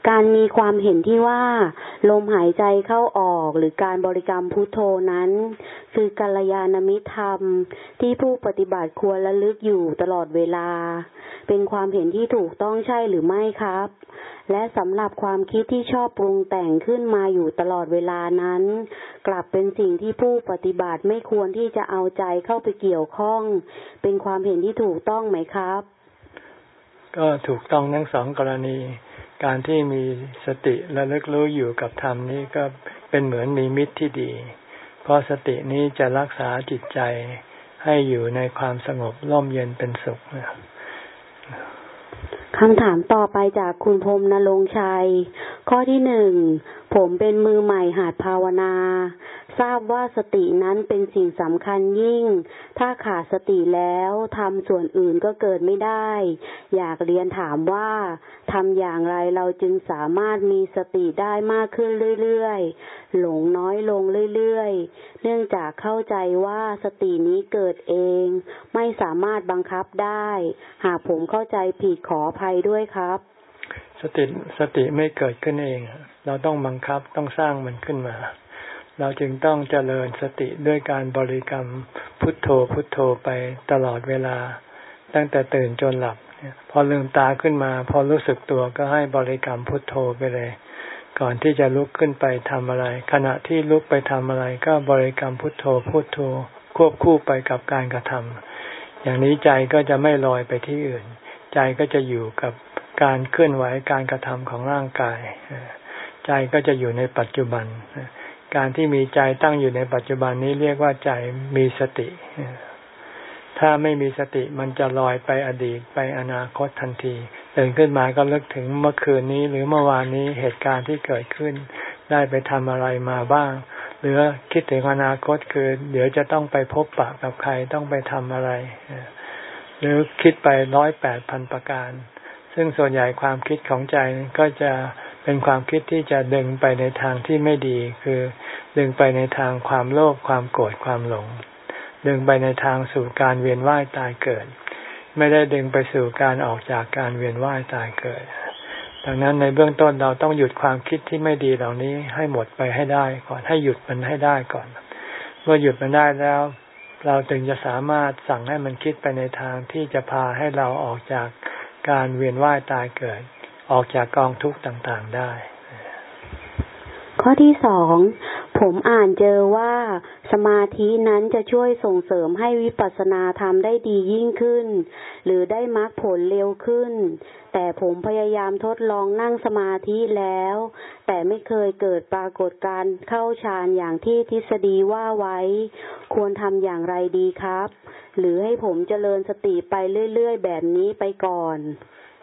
B: การมีความเห็นที่ว่าลมหายใจเข้าออกหรือการบริกรรมพุทโธนั้น คือกัลยาณมิธรรมที่ผู้ปฏิบัติควรระลึกอยู่ตลอดเวลา เป็นความเห็นที่ถูกต้องใช่หรือไม่ครับ และสำหรับความคิดที่ชอบปรุงแต่งขึ้นมาอยู่ตลอดเวลานั้น กลับเป็นสิ่งที่ผู้ปฏิบัติไม่ควรที่จะเอาใจเข้าไปเกี่ยวข้อง เป็นความเห็นที่ถูกต้องไหมครับ
A: ก็ถูกต้องทั้งสองกรณี การที่มีสติและลึกรู้อยู่กับธรรมนี้ก็เป็นเหมือนมีมิตรที่ดี เพราะสตินี้จะรักษาจิตใจให้อยู่ในความสงบร่มเย็นเป็นสุข
B: คำถามต่อไปจากคุณพรมนรงชัย ข้อที่หนึ่ง ผมเป็นมือใหม่หาดภาวนา ทราบว่าสตินั้นเป็นสิ่งสำคัญยิ่ง ถ้าขาดสติแล้วทำส่วนอื่นก็เกิดไม่ได้ อยากเรียนถามว่าทำอย่างไรเราจึงสามารถมีสติได้มากขึ้นเรื่อยๆ หลงน้อยลงเรื่อยๆ เนื่องจากเข้าใจว่าสตินี้เกิดเอง ไม่สามารถบังคับได้ หากผมเข้าใจผิดขออภัยด้วยครับ
A: สติสติไม่เกิดขึ้นเอง เราต้องบังคับต้องสร้างมันขึ้นมา เราจึงต้องเจริญสติด้วยการบริกรรมพุทโธพุทโธไปตลอดเวลา ตั้งแต่ตื่นจนหลับ พอลืมตาขึ้นมา พอรู้สึกตัวก็ให้บริกรรมพุทโธไปเลย ก่อนที่จะลุกขึ้นไปทำอะไร ขณะที่ลุกไปทำอะไร ก็บริกรรมพุทโธพุทโธ ควบคู่ไปกับการกระทำอย่างนี้ใจก็จะไม่ลอยไปที่อื่น ใจก็จะอยู่กับ การเคลื่อนไหวการกระทำของร่างกาย ใจก็จะอยู่ในปัจจุบัน การที่มีใจตั้งอยู่ในปัจจุบันนี้เรียกว่าใจมีสติ ถ้าไม่มีสติมันจะลอยไปอดีตไปอนาคตทันทีตื่นขึ้นมาก็เลิกถึงเมื่อคืนนี้ หรือเมื่อวานนี้เหตุการณ์ที่เกิดขึ้น ได้ไปทำอะไรมาบ้าง หรือคิดถึงอนาคตคือ เดี๋ยวจะต้องไปพบปะกับใครต้องไปทำอะไร หรือคิดไปร้อยแปดพันประการ ซึ่งส่วนใหญ่ความคิดของใจก็จะเป็นความคิดที่จะดึงไปในทางที่ไม่ดี คือดึงไปในทางความโลภความโกรธความหลง ดึงไปในทางสู่การเวียนว่ายตายเกิด ไม่ได้ดึงไปสู่การออกจากการเวียนว่ายตายเกิด ดังนั้นในเบื้องต้นเราต้องหยุดความคิดที่ไม่ดีเหล่านี้ให้หมดไปให้ได้ก่อนให้หยุดมันให้ได้ก่อน เมื่อหยุดมันได้แล้ว เราถึงจะสามารถสั่งให้มันคิดไปในทางที่จะพาให้เราออกจาก การเวียนว่ายตายเกิด ออกจากกองทุกข์ต่างๆได้
B: ข้อที่สอง ผมอ่านเจอว่าสมาธินั้นจะช่วยส่งเสริมให้วิปัสสนาทำได้ดียิ่งขึ้น หรือได้มรรคผลเร็วขึ้น แต่ผมพยายามทดลองนั่งสมาธิแล้ว แต่ไม่เคยเกิดปรากฏการเข้าฌานอย่างที่ทฤษฎีว่าไว้ ควรทำอย่างไรดีครับ หรือให้ผมเจริญสติไปเรื่อยๆ แบบนี้ไปก่อน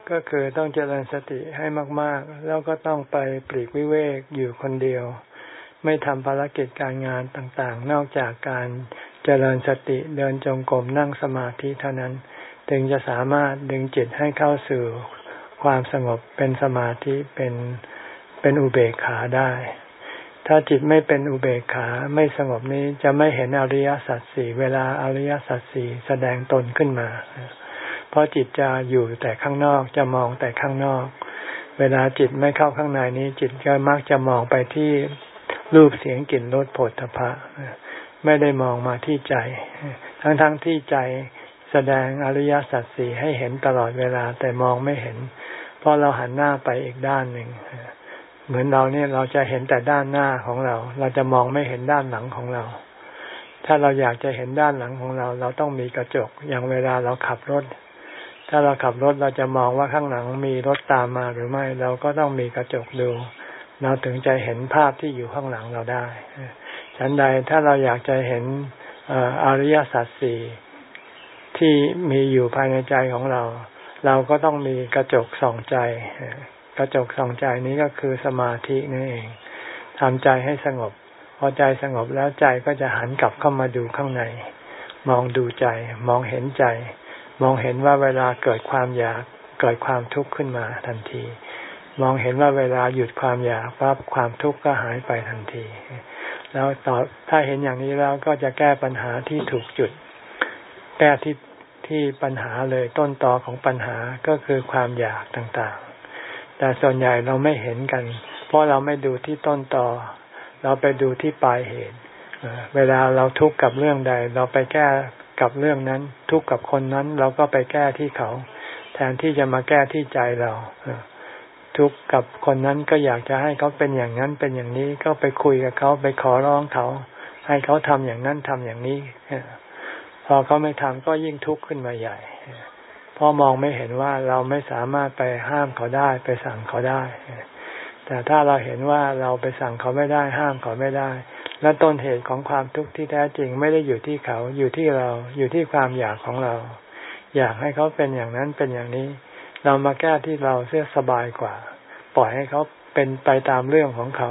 A: ก็คือต้องเจริญสติให้มาก ๆ แล้วก็ต้องไปปลีกวิเวกอยู่คนเดียว ไม่ทำภารกิจการงานต่างๆ นอกจากการเจริญสติเดินจงกรมนั่งสมาธิเท่านั้น ถึงจะสามารถดึงจิตให้เข้าสู่ความสงบเป็นสมาธิเป็นเป็นอุเบกขาได้ ถ้าจิตไม่เป็นอุเบกขาไม่สงบนี้จะไม่เห็นอริยสัจสี่เวลาอริยสัจสี่แสดงตนขึ้นมา เพราะจิตจะอยู่แต่ข้างนอกจะมองแต่ข้างนอก เวลาจิตไม่เข้าข้างในนี้ จิตก็มักจะมองไปที่ รูปเสียงกลิ่นรสผลพะไม่ได้มองมาที่ใจ ทั้งๆทที่ใจแสดงอริยสัจสี่ให้เห็นตลอดเวลาแต่มองไม่เห็น เพราะเราหันหน้าไปอีกด้านหนึ่งเหมือนเราเนี่ยเราจะเห็นแต่ด้านหน้าของเรา เราจะมองไม่เห็นด้านหลังของเรา ถ้าเราอยากจะเห็นด้านหลังของเรา เราต้องมีกระจกอย่างเวลาเราขับรถ ถ้าเราขับรถเราจะมองว่าข้างหลังมีรถตามมาหรือไม่ เราก็ต้องมีกระจกดู เราถึงจะเห็นภาพที่อยู่ข้างหลังเราได้ฉันใดถ้าเราอยากจะเห็นอริยสัจสี่ที่มีอยู่ภายในใจของเรา เราก็ต้องมีกระจกส่องใจ กระจกส่องใจนี้ก็คือสมาธินั่นเองทำใจให้สงบ พอใจสงบแล้วใจก็จะหันกลับเข้ามาดูข้างใน มองดูใจ มองเห็นใจ มองเห็นว่าเวลาเกิดความอยากเกิดความทุกข์ขึ้นมาทันที มองเห็นว่าเวลาหยุดความอยากปั๊บความทุกข์ก็หายไปทันที แล้วต่อถ้าเห็นอย่างนี้แล้วก็จะแก้ปัญหาที่ถูกจุด แก้ที่ที่ปัญหาเลยต้นตอของปัญหาก็คือความอยากต่างๆ แต่ส่วนใหญ่เราไม่เห็นกัน เพราะเราไม่ดูที่ต้นตอ เราไปดูที่ปลายเหตุ เวลาเราทุกข์กับเรื่องใด เราไปแก้กับเรื่องนั้น ทุกข์กับคนนั้น เราก็ไปแก้ที่เขา แทนที่จะมาแก้ที่ใจเรา ทุกข์กับคนนั้นก็อยากจะให้เขาเป็นอย่างนั้นเป็นอย่างนี้ก็ไปคุยกับเขาไปขอร้องเขา ให้เขาทำอย่างนั้นทำอย่างนี้พอเขาไม่ทำก็ยิ่งทุกข์ขึ้นมาใหญ่เพราะมองไม่เห็นว่าเราไม่สามารถไปห้ามเขาได้ไปสั่งเขาได้ แต่ถ้าเราเห็นว่าเราไปสั่งเขาไม่ได้ ห้ามเขาไม่ได้ และต้นเหตุของความทุกข์ที่แท้จริงไม่ได้อยู่ที่เขาอยู่ที่เราอยู่ที่ความอยากของเรา อยากให้เขาเป็นอย่างนั้นเป็นอย่างนี้ เรามาแก้ที่เราเสียสบายกว่า ปล่อยให้เขาเป็นไปตามเรื่องของเขา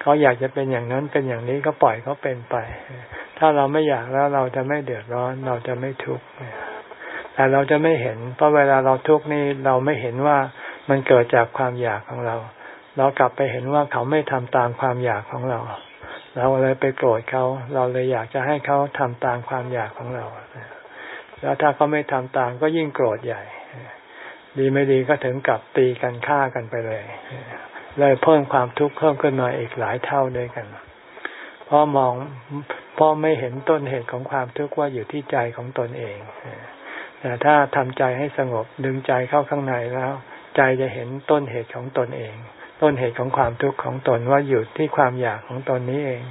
A: เขาอยากจะเป็นอย่างนั้นเป็นอย่างนี้ก็ปล่อยเขาเป็นไป ถ้าเราไม่อยากแล้วเราจะไม่เดือดร้อน เราจะไม่ทุกข์แต่เราจะไม่เห็น เพราะเวลาเราทุกข์นี่เราไม่เห็นว่ามันเกิดจากความอยากของเรา เรากลับไปเห็นว่าเขาไม่ทำตามความอยากของเรา เราเลยไปโกรธเขา เราเลยอยากจะให้เขาทำตามความอยากของเรา แล้วถ้าเขาไม่ทำตามก็ยิ่งโกรธใหญ่ ดีไม่ดีก็ถึงกับตีกันฆ่ากันไปเลยเลยเพิ่มความทุกข์เพิ่มขึ้นมาอีกหลายเท่าด้วยกัน เพราะมองเพราะไม่เห็นต้นเหตุของความทุกข์ว่าอยู่ที่ใจของตนเอง แต่ถ้าทำใจให้สงบดึงใจเข้าข้างในแล้ว ใจจะเห็นต้นเหตุของตนเอง ต้นเหตุของความทุกข์ของตนว่าอยู่ที่ความอยากของตนนี้เอง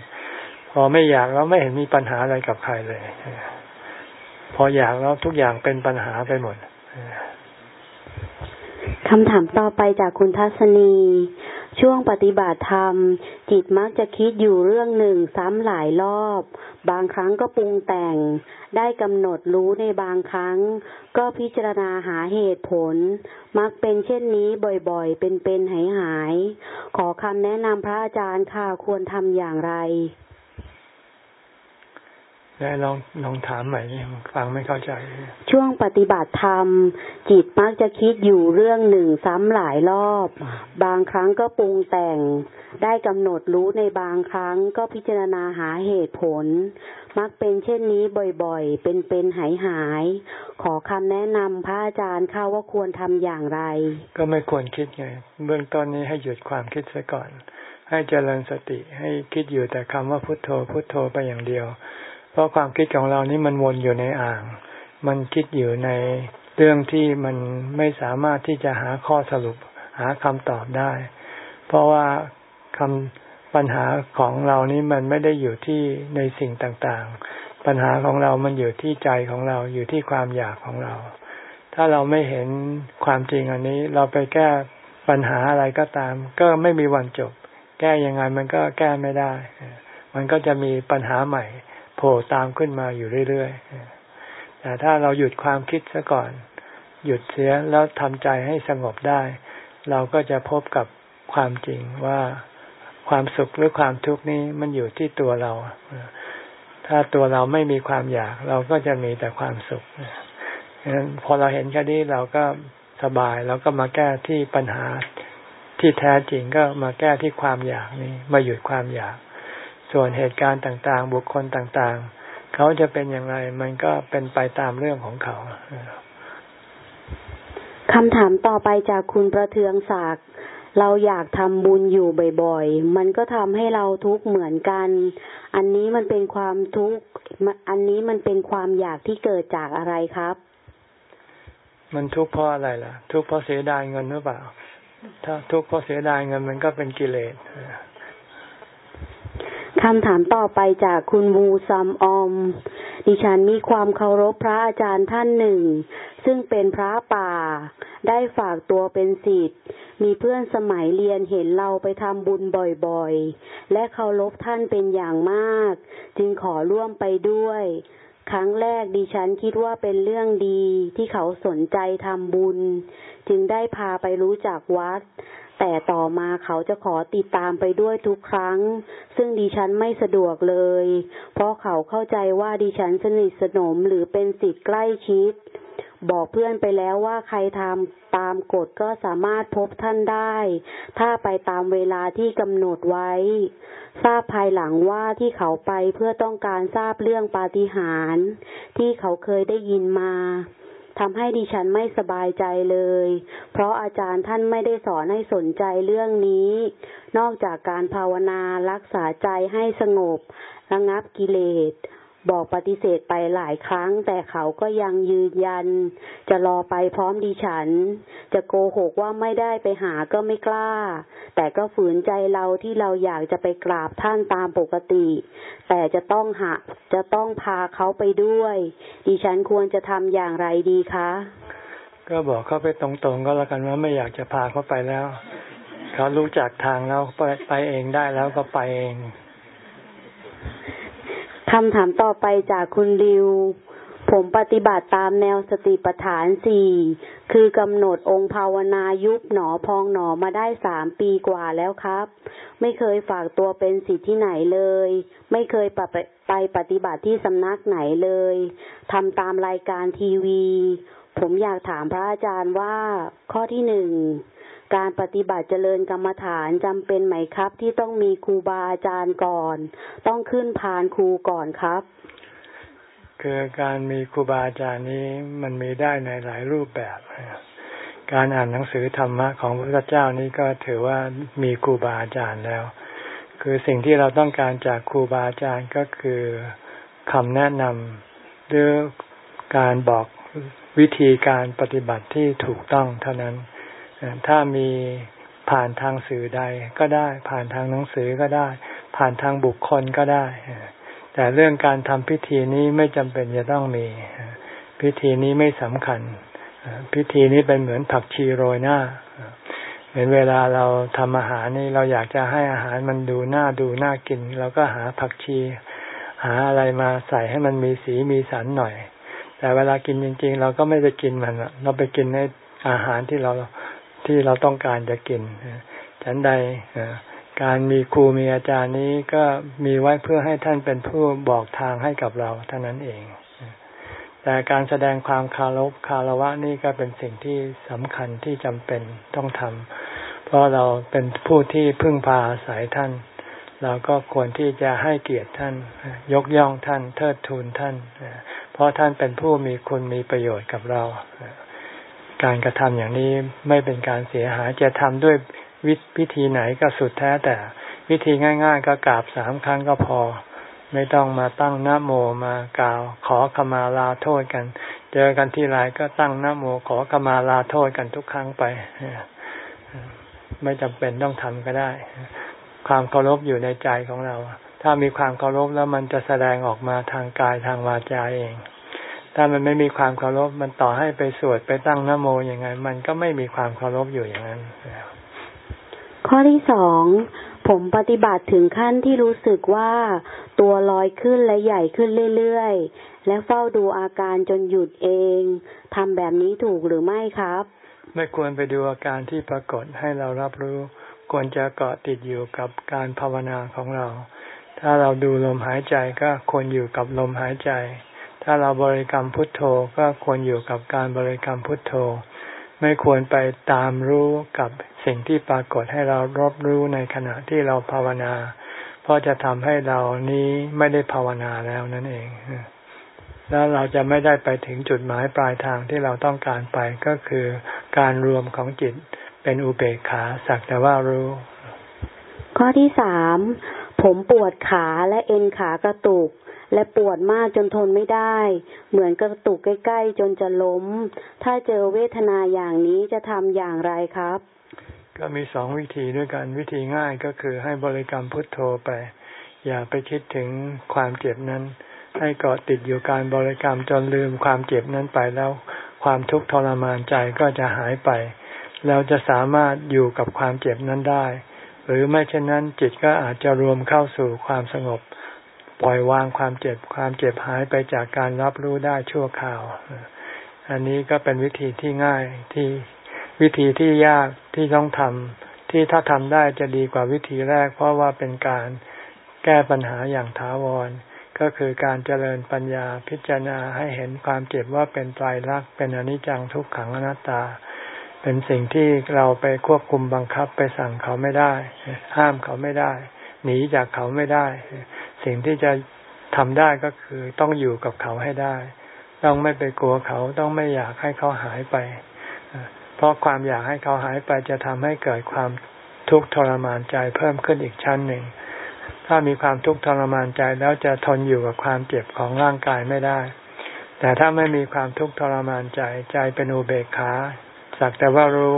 A: พอไม่อยากแล้วไม่เห็นมีปัญหาอะไรกับใครเลย พออยากแล้วทุกอย่างเป็นปัญหาไปหมด
B: คำถามต่อไปจากคุณทัศนี ช่วงปฏิบัติธรรม จิตมักจะคิดอยู่เรื่องหนึ่งซ้ำหลายรอบ บางครั้งก็ปรุงแต่ง ได้กำหนดรู้ในบางครั้ง ก็พิจารณาหาเหตุผล มักเป็นเช่นนี้บ่อยๆ เป็นๆหายๆขอคำแนะนำพระอาจารย์ค่ะควรทำอย่างไร
A: ได้ลองลองถามใหม่ฟังไม่เข้าใจ
B: ช่วงปฏิบัติธรรม จิตมักจะคิดอยู่เรื่องหนึ่งซ้ำหลายรอบ บางครั้งก็ปรุงแต่ง ได้กำหนดรู้ในบางครั้งก็พิจารณาหาเหตุผล มักเป็นเช่นนี้บ่อยๆ เป็นๆหายหาย ขอคำแนะนำพระอาจารย์ค่ะว่าควรทำอย่างไร
A: ก็ไม่ควรคิดไง เบื้องต้นนี้ให้หยุดความคิดซะก่อน ให้เจริญสติให้คิดอยู่แต่คำว่าพุทโธพุทโธไปอย่างเดียว เพราะความคิดของเรานี่มันวนอยู่ในอ่าง มันคิดอยู่ในเรื่องที่มันไม่สามารถที่จะหาข้อสรุป หาคำตอบได้ เพราะว่าคำปัญหาของเรานี้มันไม่ได้อยู่ที่ในสิ่งต่างๆ ปัญหาของเรามันอยู่ที่ใจของเราอยู่ที่ความอยากของเรา ถ้าเราไม่เห็นความจริงอันนี้ เราไปแก้ปัญหาอะไรก็ตาม ก็ไม่มีวันจบ แก้ยังไงมันก็แก้ไม่ได้ มันก็จะมีปัญหาใหม่ ล่ตามขึ้นมาอยู่เรื่อยๆ แต่ถ้าเราหยุดความคิดซะก่อน หยุดเสียแล้วทำใจให้สงบได้ เราก็จะพบกับความจริงว่าความสุขหรือความทุกข์นี้มันอยู่ที่ตัวเรา ถ้าตัวเราไม่มีความอยาก เราก็จะมีแต่ความสุขฉะนั้นพอเราเห็นแค่นี้เราก็สบายเราก็มาแก้ที่ปัญหาที่แท้จริงก็มาแก้ที่ความอยากนี้มาหยุดความอยาก ส่วนเหตุการณ์ต่างๆ บุคคลต่างๆ เขาจะเป็นอย่างไรมันก็เป็นไปตามเรื่องของเขา
B: คำถามต่อไปจากคุณประเทืองศักดิ์เราอยากทำบุญอยู่บ่อยๆ มันก็ทำให้เราทุกข์เหมือนกัน อันนี้มันเป็นความทุกข์ อันนี้มันเป็นความอยากที่เกิดจากอะไรครับ
A: มันทุกข์เพราะอะไรล่ะ ทุกข์เพราะเสียดายเงินหรือเปล่า ถ้าทุกข์เพราะเสียดายเงินมันก็เป็นกิเลส
B: คำถามต่อไปจากคุณวูซัมออม ดิฉันมีความเคารพพระอาจารย์ท่านหนึ่ง ซึ่งเป็นพระป่า ได้ฝากตัวเป็นศิษย์ มีเพื่อนสมัยเรียนเห็นเราไปทำบุญบ่อยๆ และเคารพท่านเป็นอย่างมาก จึงขอร่วมไปด้วย ครั้งแรกดิฉันคิดว่าเป็นเรื่องดีที่เขาสนใจทำบุญ จึงได้พาไปรู้จักวัด แต่ต่อมาเขาจะขอติดตามไปด้วยทุกครั้ง ซึ่งดิฉันไม่สะดวกเลย เพราะเขาเข้าใจว่าดิฉันสนิทสนมหรือเป็นสิทธิ์ใกล้ชิด บอกเพื่อนไปแล้วว่าใครทำตามกฎก็สามารถพบท่านได้ ถ้าไปตามเวลาที่กำหนดไว้ ทราบภายหลังว่าที่เขาไปเพื่อต้องการทราบเรื่องปาฏิหาริย์ที่เขาเคยได้ยินมา ทำให้ดิฉันไม่สบายใจเลย เพราะอาจารย์ท่านไม่ได้สอนให้สนใจเรื่องนี้ นอกจากการภาวนารักษาใจให้สงบ ระงับกิเลส บอกปฏิเสธไปหลายครั้ง แต่เขาก็ยังยืนยัน จะรอไปพร้อมดิฉัน จะโกหกว่าไม่ได้ไปหาก็ไม่กล้า แต่ก็ฝืนใจเราที่เราอยากจะไปกราบท่านตามปกติ แต่จะต้องหาจะต้องพาเขาไปด้วย ดิฉันควรจะทำอย่างไรดีคะ
A: ก็บอกเขาไปตรงๆ ก็แล้วกันว่าไม่อยากจะพาเขาไปแล้ว เขารู้จักทางแล้วไปไปเองได้แล้วก็ไปเอง
B: คำถามต่อไปจากคุณริว ผมปฏิบัติตามแนวสติปัฏฐานสี่คือกำหนดองค์ภาวนายุบหนอพองหนอมาได้สามปีกว่าแล้วครับ ไม่เคยฝากตัวเป็นสิทธิ์ที่ไหนเลย ไม่เคยไปปฏิบัติที่สำนักไหนเลยทำตามรายการทีวี ผมอยากถามพระอาจารย์ว่าข้อที่หนึ่ง การปฏิบัติเจริญกรรมฐานจำเป็นไหมครับ ที่ต้องมีครูบาอาจารย์ก่อน ต้องขึ้นพานครูก่อนครับ
A: คือการมีครูบาอาจารย์นี้มันมีได้ในหลายรูปแบบ การอ่านหนังสือธรรมะของพระพุทธเจ้านี้ก็ถือว่ามีครูบาอาจารย์แล้ว คือสิ่งที่เราต้องการจากครูบาอาจารย์ก็คือคำแนะนำหรือการบอกวิธีการปฏิบัติที่ถูกต้องเท่านั้น ถ้ามีผ่านทางสื่อใดก็ได้ ผ่านทางหนังสือก็ได้ ผ่านทางบุคคลก็ได้ แต่เรื่องการทำพิธีนี้ไม่จำเป็นจะต้องมี พิธีนี้ไม่สำคัญ พิธีนี้เป็นเหมือนผักชีโรยหน้าเหมือนเวลาเราทำอาหารนี่เราอยากจะให้อาหารมันดูน่าดูน่ากินเราก็หาผักชี หาอะไรมาใส่ให้มันมีสีมีสันหน่อย แต่เวลากินจริง ๆ เราก็ไม่ไปกินมันเราไปกินในอาหารที่เรา ที่เราต้องการจะกินฉันใดการมีครูมีอาจารย์นี้ก็มีไว้เพื่อให้ท่านเป็นผู้บอกทางให้กับเราเท่านั้นเอง แต่การแสดงความคารพคารวะนี่ก็เป็นสิ่งที่สำคัญที่จำเป็นต้องทำเพราะเราเป็นผู้ที่พึ่งพาอาศัยท่าน เราก็ควรที่จะให้เกียรติท่าน ยกย่องท่าน เทิดทูนท่าน เพราะท่านเป็นผู้มีคุณมีประโยชน์กับเรา การกระทำอย่างนี้ไม่เป็นการเสียหายจะทำด้วยวิธีไหนก็สุดแท้แต่วิธีง่าย ๆ ก็กราบสามครั้งก็พอ ไม่ต้องมาตั้งน้โมมากล่าว ขอขมาลาโทษกัน เจอกันที่ไรก็ตั้งน้โมขอขมาลาโทษกันทุกครั้งไป ไม่จำเป็นต้องทำก็ได้ ความเคารพอยู่ในใจของเรา ถ้ามีความเคารพแล้วมันจะแสดงออกมาทางกายทางวาจาเอง ถ้ามันไม่มีความเคารพมันต่อให้ไปสวดไปตั้งนโมอย่างไง มันก็ไม่มีความเคารพอยู่อย่างนั้น
B: ข้อที่สองผมปฏิบัติถึงขั้นที่รู้สึกว่าตัวลอยขึ้นและใหญ่ขึ้นเรื่อยๆ และเฝ้าดูอาการจนหยุดเองทำแบบนี้ถูกหรือไม่ครับ
A: ไม่ควรไปดูอาการที่ปรากฏให้เรารับรู้ ควรจะเกาะติดอยู่กับการภาวนาของเรา ถ้าเราดูลมหายใจก็ควรอยู่กับลมหายใจ ถ้าเราบริกรรมพุทโธก็ควรอยู่กับการบริกรรมพุทโธ ไม่ควรไปตามรู้กับสิ่งที่ปรากฏให้เรารับรู้ในขณะที่เราภาวนา เพราะจะทำให้เรานี้ไม่ได้ภาวนาแล้วนั่นเอง แล้วเราจะไม่ได้ไปถึงจุดหมายปลายทางที่เราต้องการไปก็คือการรวมของจิตเป็นอุเบกขาสักแต่ว่ารู้
B: ข้อที่สามผมปวดขาและเอ็นขากระตุก และปวดมากจนทนไม่ได้ เหมือนกระตุกใกล้ๆจนจะล้ม ถ้าเจอเวทนาอย่างนี้จะทำอย่างไรครับ
A: ก็มีสองวิธีด้วยกัน วิธีง่ายก็คือให้บริกรรมพุทโธไป อย่าไปคิดถึงความเจ็บนั้น ให้เกาะติดอยู่การบริกรรมจนลืมความเจ็บนั้นไปแล้ว ความทุกข์ทรมานใจก็จะหายไป เราจะสามารถอยู่กับความเจ็บนั้นได้หรือไม่เช่นนั้นจิตก็อาจจะรวมเข้าสู่ความสงบ ปล่อยวางความเจ็บความเจ็บหายไปจากการรับรู้ได้ชั่วคราว อันนี้ก็เป็นวิธีที่ง่ายที่วิธีที่ยากที่ต้องทำที่ถ้าทำได้จะดีกว่าวิธีแรก เพราะว่าเป็นการแก้ปัญหาอย่างถาวร ก็คือการเจริญปัญญาพิจารณาให้เห็นความเจ็บว่าเป็นไตรลักษณ์เป็นอนิจจังทุกขังอนัตตา เป็นสิ่งที่เราไปควบคุมบังคับไปสั่งเขาไม่ได้ ห้ามเขาไม่ได้ หนีจากเขาไม่ได้ สิ่งที่จะทำได้ก็คือต้องอยู่กับเขาให้ได้ ต้องไม่ไปกลัวเขาต้องไม่อยากให้เขาหายไป เพราะความอยากให้เขาหายไปจะทำให้เกิดความทุกข์ทรมานใจเพิ่มขึ้นอีกชั้นหนึ่ง ถ้ามีความทุกข์ทรมานใจแล้วจะทนอยู่กับความเจ็บของร่างกายไม่ได้ แต่ถ้าไม่มีความทุกข์ทรมานใจใจเป็นอุเบกขาสักแต่ว่ารู้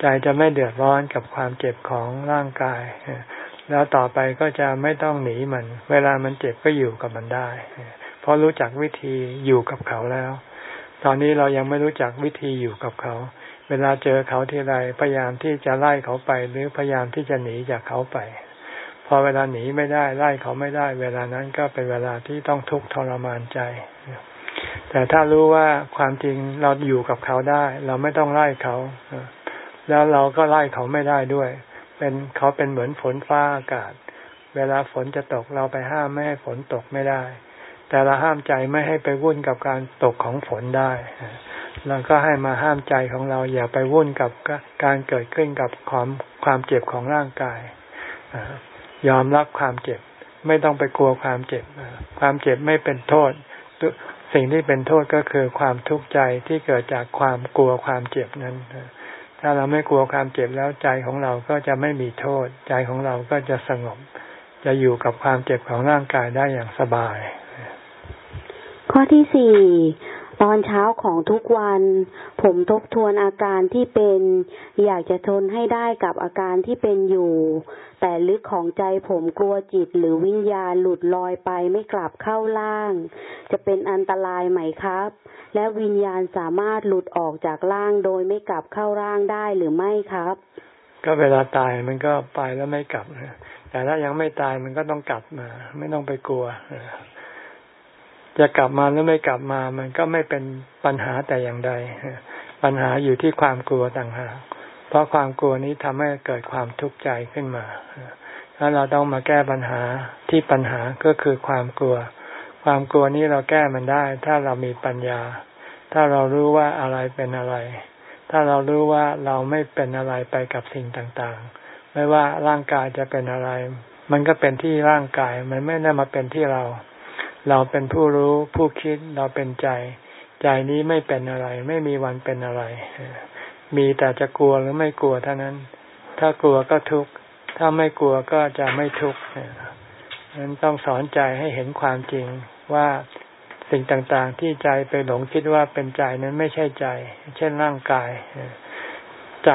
A: ใจจะไม่เดือดร้อนกับความเจ็บของร่างกาย แล้วต่อไปก็จะไม่ต้องหนีมัน เวลามันเจ็บก็อยู่กับมันได้ เพราะรู้จักวิธีอยู่กับเขาแล้ว ตอนนี้เรายังไม่รู้จักวิธีอยู่กับเขา เวลาเจอเขาทีไรพยายามที่จะไล่เขาไป หรือพยายามที่จะหนีจากเขาไป พอเวลาหนีไม่ได้ไล่เขาไม่ได้ เวลานั้นก็เป็นเวลาที่ต้องทุกข์ทรมานใจ แต่ถ้ารู้ว่าความจริงเราอยู่กับเขาได้ เราไม่ต้องไล่เขา แล้วเราก็ไล่เขาไม่ได้ด้วย เป็นเขาเป็นเหมือนฝนฟ้าอากาศ เวลาฝนจะตกเราไปห้ามไม่ให้ฝนตกไม่ได้ แต่เราห้ามใจไม่ให้ไปวุ่นกับการตกของฝนได้เราก็ให้มาห้ามใจของเราอย่าไปวุ่นกับการเกิดขึ้นกับความความเจ็บของร่างกายยอมรับความเจ็บ ไม่ต้องไปกลัวความเจ็บ ความเจ็บไม่เป็นโทษ สิ่งที่เป็นโทษก็คือความทุกข์ใจที่เกิดจากความกลัวความเจ็บนั้น ถ้าเราไม่กลัวความเจ็บแล้วใจของเราก็จะไม่มีโทษ ใจของเราก็จะสงบ จะอยู่กับความเจ็บของร่างกายได้อย่างสบาย
B: ข้อที่สี่ ตอนเช้าของทุกวัน ผมทบทวนอาการที่เป็น อยากจะทนให้ได้กับอาการที่เป็นอยู่ แต่ลึกของใจผมกลัวจิตหรือวิญญาณหลุดลอยไปไม่กลับเข้าล่าง จะเป็นอันตรายไหมครับ และวิญญาณสามารถหลุดออกจากร่างโดยไม่กลับเข้าร่างได้หรือไม่ครับ
A: ก็เวลาตายมันก็ไปแล้วไม่กลับแต่ถ้ายังไม่ตายมันก็ต้องกลับมา ไม่ต้องไปกลัว จะกลับมาหรือไม่กลับมา มันก็ไม่เป็นปัญหาแต่อย่างใด ปัญหาอยู่ที่ความกลัวต่างหาก เพราะความกลัวนี้ทำให้เกิดความทุกข์ใจขึ้นมาถ้าเราต้องมาแก้ปัญหาที่ปัญหาก็คือความกลัว ความกลัวนี้เราแก้มันได้ ถ้าเรามีปัญญา ถ้าเรารู้ว่าอะไรเป็นอะไร ถ้าเรารู้ว่าเราไม่เป็นอะไรไปกับสิ่งต่างๆ ไม่ว่าร่างกายจะเป็นอะไร มันก็เป็นที่ร่างกาย มันไม่ได้มาเป็นที่เรา เราเป็นผู้รู้ผู้คิดเราเป็นใจ ใจนี้ไม่เป็นอะไร ไม่มีวันเป็นอะไร มีแต่จะกลัวหรือไม่กลัวเท่านั้น ถ้ากลัวก็ทุกข์ถ้าไม่กลัวก็จะไม่ทุกข์นั้นต้องสอนใจให้เห็นความจริงว่าสิ่งต่างๆ ที่ใจไปหลงคิดว่าเป็นใจนั้นไม่ใช่ใจ เช่นร่างกาย ใจ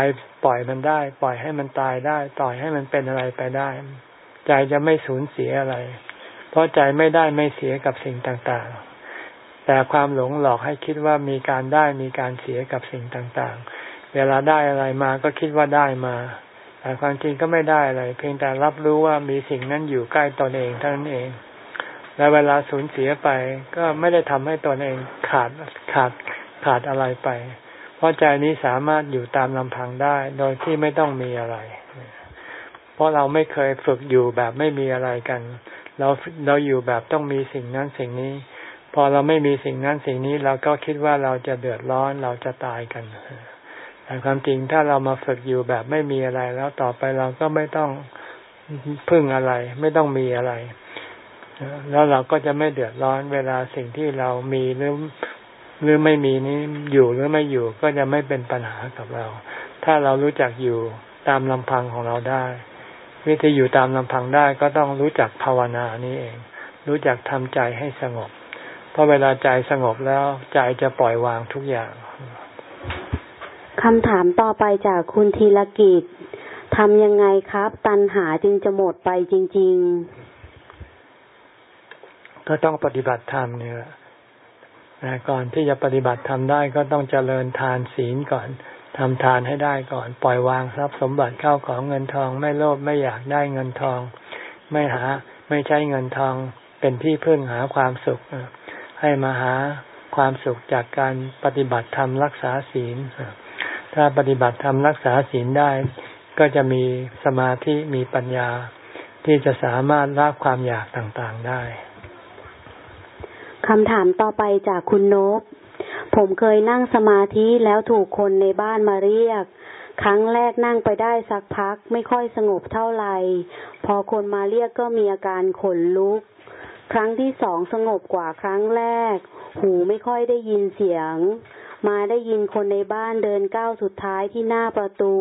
A: ปล่อยมันได้ ปล่อยให้มันตายได้ปล่อยให้มันเป็นอะไรไปได้ ใจจะไม่สูญเสียอะไร ราะใจไม่ได้ไม่เสียกับสิ่งต่างๆ แต่ความหลงหลอกให้คิดว่ามีการได้มีการเสียกับสิ่งต่างๆ เวลาได้อะไรมาก็คิดว่าได้มา แต่ความจริงก็ไม่ได้อะไร เพียงแต่รับรู้ว่ามีสิ่งนั้นอยู่ใกล้ตนเองเท่านั้นเอง และเวลาสูญเสียไปก็ไม่ได้ทำให้ตนเองขาดขาดขาดอะไรไป เพราะใจนี้สามารถอยู่ตามลำพังได้ โดยที่ไม่ต้องมีอะไร เพราะเราไม่เคยฝึกอยู่แบบไม่มีอะไรกัน เราเราอยู่แบบต้องมีสิ่งนั้นสิ่งนี้ พอเราไม่มีสิ่งนั้นสิ่งนี้เราก็คิดว่าเราจะเดือดร้อนเราจะตายกันแต่ความจริงถ้าเรามาฝึกอยู่แบบไม่มีอะไร แล้วต่อไปเราก็ไม่ต้องพึ่งอะไร ไม่ต้องมีอะไร แล้วเราก็จะไม่เดือดร้อนเวลาสิ่งที่เรามีหรือหรือไม่มีนี้อยู่หรือไม่อยู่ก็จะไม่เป็นปัญหากับเรา ถ้าเรารู้จักอยู่ตามลำพังของเราได้ วิธีอยู่ตามลำพังได้ก็ต้องรู้จักภาวนานี้เอง รู้จักทำใจให้สงบ เพราะเวลาใจสงบแล้วใจจะปล่อยวางทุกอย่าง
B: คำถามต่อไปจากคุณธีรกิจทำยังไงครับ ตัณหาจึงจะหมดไปจริง
A: ๆ ก็ต้องปฏิบัติธรรมเนี่ยก่อนที่จะปฏิบัติธรรมได้ก็ต้องเจริญทานศีลก่อน ทำทานให้ได้ก่อนปล่อยวางทรัพย์สมบัติเข้าของเงินทองไม่โลภไม่อยากได้เงินทอง ไม่หาไม่ใช้เงินทองเป็นที่พึ่งหาความสุข ให้มาหาความสุขจากการปฏิบัติธรรมรักษาศีล ถ้าปฏิบัติธรรมรักษาศีลได้ ก็จะมีสมาธิมีปัญญา ที่จะสามารถละความอยากต่างๆได้
B: คำถามต่อไปจากคุณนบ ผมเคยนั่งสมาธิแล้วถูกคนในบ้านมาเรียก ครั้งแรกนั่งไปได้สักพักไม่ค่อยสงบเท่าไหร่ พอคนมาเรียกก็มีอาการขนลุก ครั้งที่สองสงบกว่าครั้งแรก หูไม่ค่อยได้ยินเสียง มาได้ยินคนในบ้านเดินก้าวสุดท้ายที่หน้าประตู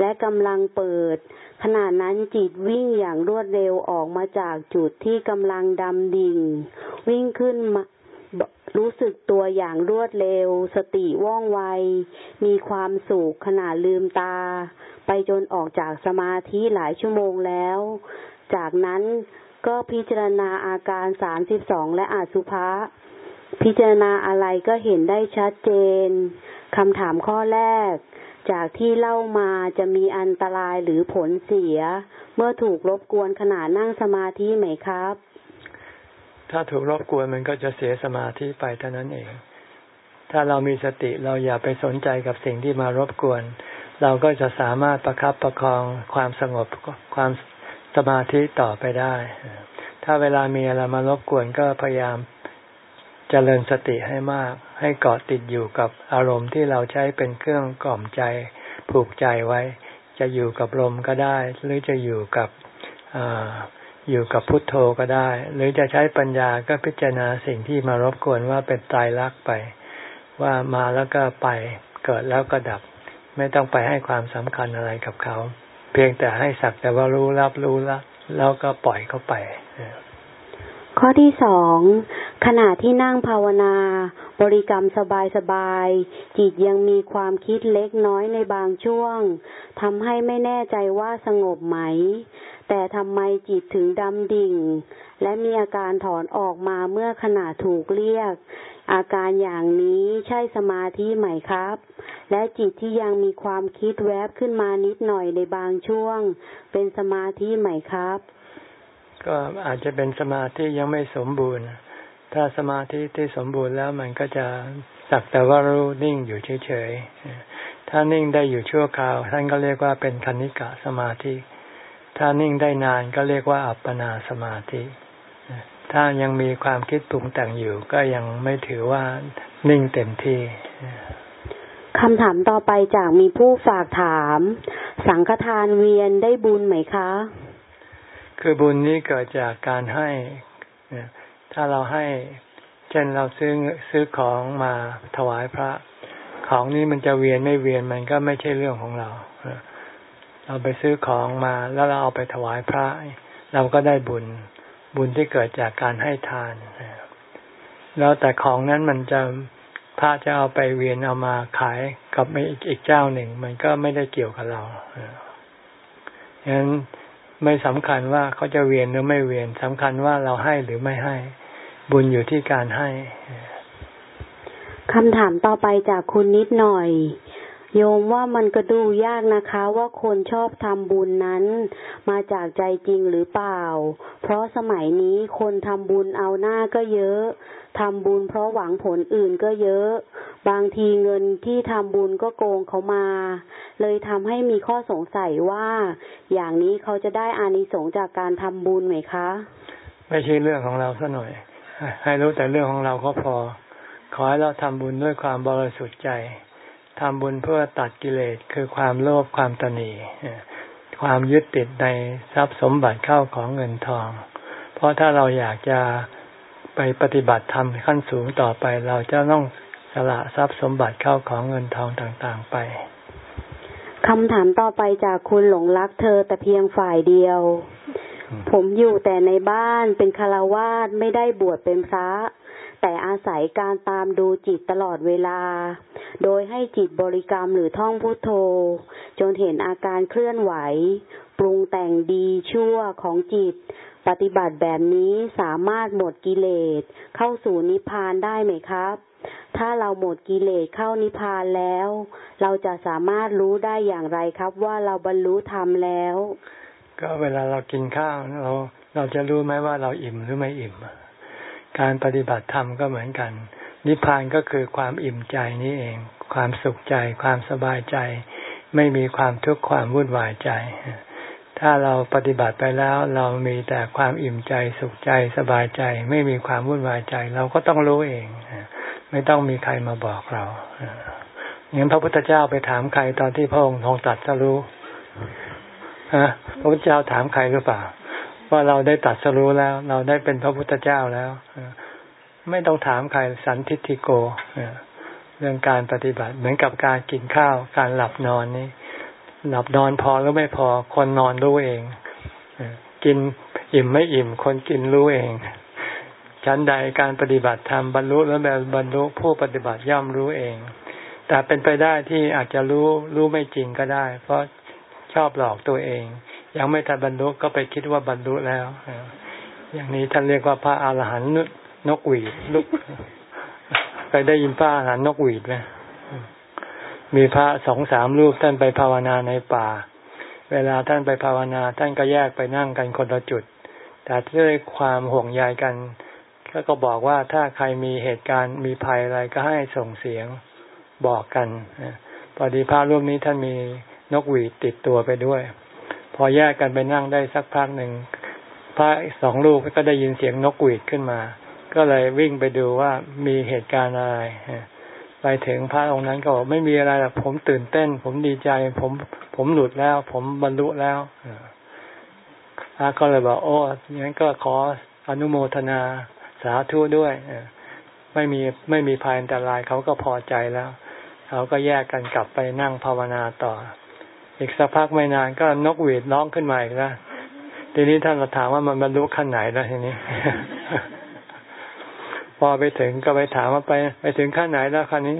B: และกำลังเปิด ขณะนั้นจิตวิ่งอย่างรวดเร็วออกมาจากจุดที่กำลังดำดิ่ง วิ่งขึ้นมา รู้สึกตัวอย่างรวดเร็ว สติว่องไว มีความสุขขณะลืมตา ไปจนออกจากสมาธิหลายชั่วโมงแล้ว จากนั้นก็พิจารณาอาการสามสิบสองและอาสุภะพิจารณาอะไรก็เห็นได้ชัดเจนคำถามข้อแรก จากที่เล่ามาจะมีอันตรายหรือผลเสีย เมื่อถูกรบกวนขณะนั่งสมาธิไหมครับ
A: ถ้าถูกรบกวนมันก็จะเสียสมาธิไปเท่านั้นเอง ถ้าเรามีสติเราอย่าไปสนใจกับสิ่งที่มารบกวน เราก็จะสามารถประครับประคองความสงบความสมาธิต่อไปได้ ถ้าเวลามีอะไรมารบกวนก็พยายามเจริญสติให้มาก ให้เกาะติดอยู่กับอารมณ์ที่เราใช้เป็นเครื่องกล่อมใจผูกใจไว้ จะอยู่กับลมก็ได้ หรือจะอยู่กับ อยู่กับพุทโธก็ได้ หรือจะใช้ปัญญาก็พิจารณาสิ่งที่มารบกวนว่าเป็นตายรักไป ว่ามาแล้วก็ไปเกิดแล้วก็ดับ ไม่ต้องไปให้ความสำคัญอะไรกับเขา เพียงแต่ให้สักแต่ว่ารู้รับรู้แล้วแล้วก็ปล่อยเขาไป
B: ข้อที่สองขณะที่นั่งภาวนา บริกรรมสบายๆจิตยังมีความคิดเล็กน้อยในบางช่วงทำให้ไม่แน่ใจว่าสงบไหม แต่ทำไมจิตถึงดำดิ่ง และมีอาการถอนออกมาเมื่อขณะถูกเรียก อาการอย่างนี้ใช่สมาธิไหมครับ และจิตที่ยังมีความคิดแวบขึ้นมานิดหน่อยในบางช่วง เป็นสมาธิไหมครับ
A: ก็อาจจะเป็นสมาธิยังไม่สมบูรณ์ ถ้าสมาธิที่สมบูรณ์แล้วมันก็จะสักแต่ว่ารู้นิ่งอยู่เฉยๆ ถ้านิ่งได้อยู่ชั่วคราว ท่านก็เรียกว่าเป็นคณิกะสมาธิ ถ้านิ่งได้นานก็เรียกว่าอัปปนาสมาธิ ถ้ายังมีความคิดปรุงแต่งอยู่ ก็ยังไม่ถือว่านิ่งเต็มที่
B: คำถามต่อไปจากมีผู้ฝากถาม สังฆทานเวียนได้บุญไหมคะ
A: คือบุญนี้เกิดจากการให้ ถ้าเราให้ เช่นเราซื้อซื้อของมาถวายพระ ของนี้มันจะเวียนไม่เวียนมันก็ไม่ใช่เรื่องของเรา เราไปซื้อของมาแล้วเราเอาไปถวายพระ เราก็ได้บุญ บุญที่เกิดจากการให้ทาน แล้วแต่ของนั้นมันจะพระจะเอาไปเวียนเอามาขายกับอีกเจ้าหนึ่ง มันก็ไม่ได้เกี่ยวกับเราฉะนั้น ไม่สำคัญว่าเขาจะเวียนหรือไม่เวียนสำคัญว่าเราให้หรือไม่ให้ บุญอยู่ที่การให้
B: คำถามต่อไปจากคุณนิดหน่อย โยมว่ามันก็ดูยากนะคะ ว่าคนชอบทำบุญนั้น มาจากใจจริงหรือเปล่า เพราะสมัยนี้คนทำบุญเอาหน้าก็เยอะ ทำบุญเพราะหวังผลอื่นก็เยอะ บางทีเงินที่ทำบุญก็โกงเขามา เลยทำให้มีข้อสงสัยว่า อย่างนี้เขาจะได้อานิสงส์จากการทำบุญไหมคะ
A: ไม่ใช่เรื่องของเราซะหน่อย ให้รู้แต่เรื่องของเราก็พอ ขอให้เราทำบุญด้วยความบริสุทธิ์ใจทำบุญเพื่อตัดกิเลสคือความโลภความตนีความยึดติดในทรัพย์สมบัติเข้าของเงินทอง เพราะถ้าเราอยากจะ ไปปฏิบัติธรรมขั้นสูงต่อไป เราจะต้องสละทรัพย์สมบัติเข้าของเงินทองต่างๆไป
B: คำถามต่อไปจากคุณหลงรักเธอแต่เพียงฝ่ายเดียว ผมอยู่แต่ในบ้านเป็นคารวาสไม่ได้บวชเป็นพระ แต่อาศัยการตามดูจิตตลอดเวลา โดยให้จิตบริกรรมหรือท่องพุทโธ จนเห็นอาการเคลื่อนไหว ปรุงแต่งดีชั่วของจิต ปฏิบัติแบบนี้สามารถหมดกิเลสเข้าสู่นิพพานได้ไหมครับ ถ้าเราหมดกิเลสเข้านิพพานแล้ว เราจะสามารถรู้ได้อย่างไรครับ ว่าเราบรรลุธรรมแล้ว
A: ก็เวลาเรากินข้าวเราเราจะรู้ไหมว่าเราอิ่มหรือไม่อิ่ม การปฏิบัติธรรมก็เหมือนกัน นิพพานก็คือความอิ่มใจนี้เอง ความสุขใจ ความสบายใจ ไม่มีความทุกข์ความวุ่นวายใจ ถ้าเราปฏิบัติไปแล้วเรามีแต่ความอิ่มใจสุขใจสบายใจ ไม่มีความวุ่นวายใจ เราก็ต้องรู้เอง ไม่ต้องมีใครมาบอกเราอย่างพระพุทธเจ้าไปถามใครตอนที่พระองค์ทรงตัดจะรู้ฮะพระพุทธเจ้าถามใครหรือเปล่า ว่าเราได้ตัดสรู้แล้ว เราได้เป็นพระพุทธเจ้าแล้วไม่ต้องถามใครสันทิฏฐิโกเรื่องการปฏิบัติเหมือนกับการกินข้าวการหลับนอนนี่ หลับนอนพอหรือไม่พอ คนนอนรู้เอง กินอิ่มไม่อิ่ม คนกินรู้เองชั้นใดการปฏิบัติธรรมบรรลุแล้วแบบบรรลุผู้ปฏิบัติย่อมรู้เอง แต่เป็นไปได้ที่อาจจะรู้รู้ไม่จริงก็ได้ เพราะชอบหลอกตัวเอง ยังไม่ทันบรรลุก็ไปคิดว่าบรรลุแล้ว อย่างนี้ท่านเรียกว่าพระอาหารหันต์นกหวีดลุกเคยได้ยินพระอาหารนกหวีดไหม มีพระสองสามรูปท่านไปภาวนาในป่า เวลาท่านไปภาวนาท่านก็แยกไปนั่งกันคนละจุด แต่ด้วยความห่วงใยกันก็ก็บอกว่าถ้าใครมีเหตุการณ์มีภัยอะไรก็ให้ส่งเสียงบอกกันพอดีพระรูปนี้ท่านมีนกหวีดติดตัวไปด้วย พอแยกกันไปนั่งได้สักพักหนึ่งพระสองลูกก็ได้ยินเสียงนกหวีดขึ้นมา ก็เลยวิ่งไปดูว่ามีเหตุการณ์อะไร ไปถึงพระองค์นั้นก็บอกไม่มีอะไรหรอกผมตื่นเต้น ผมดีใจ ผมผมหลุดแล้ว ผมบรรลุแล้วพระก็เลยบอกโอ้งั้นก็ขออนุโมทนาสาธุด้วยไม่มีไม่มีภัยอันตรายเขาก็พอใจแล้ว เขาก็แยกกันกลับไปนั่งภาวนาต่อ อีกสักพักไม่นานก็นกหวีดร้องขึ้นมาอีกแล้วทีนี้ท่านเราถามว่ามันบรรลุขั้นไหนแล้วทีนี้ พอไปถึงก็ไปถามว่าไป ไปถึงขั้นไหนแล้วขั้นนี้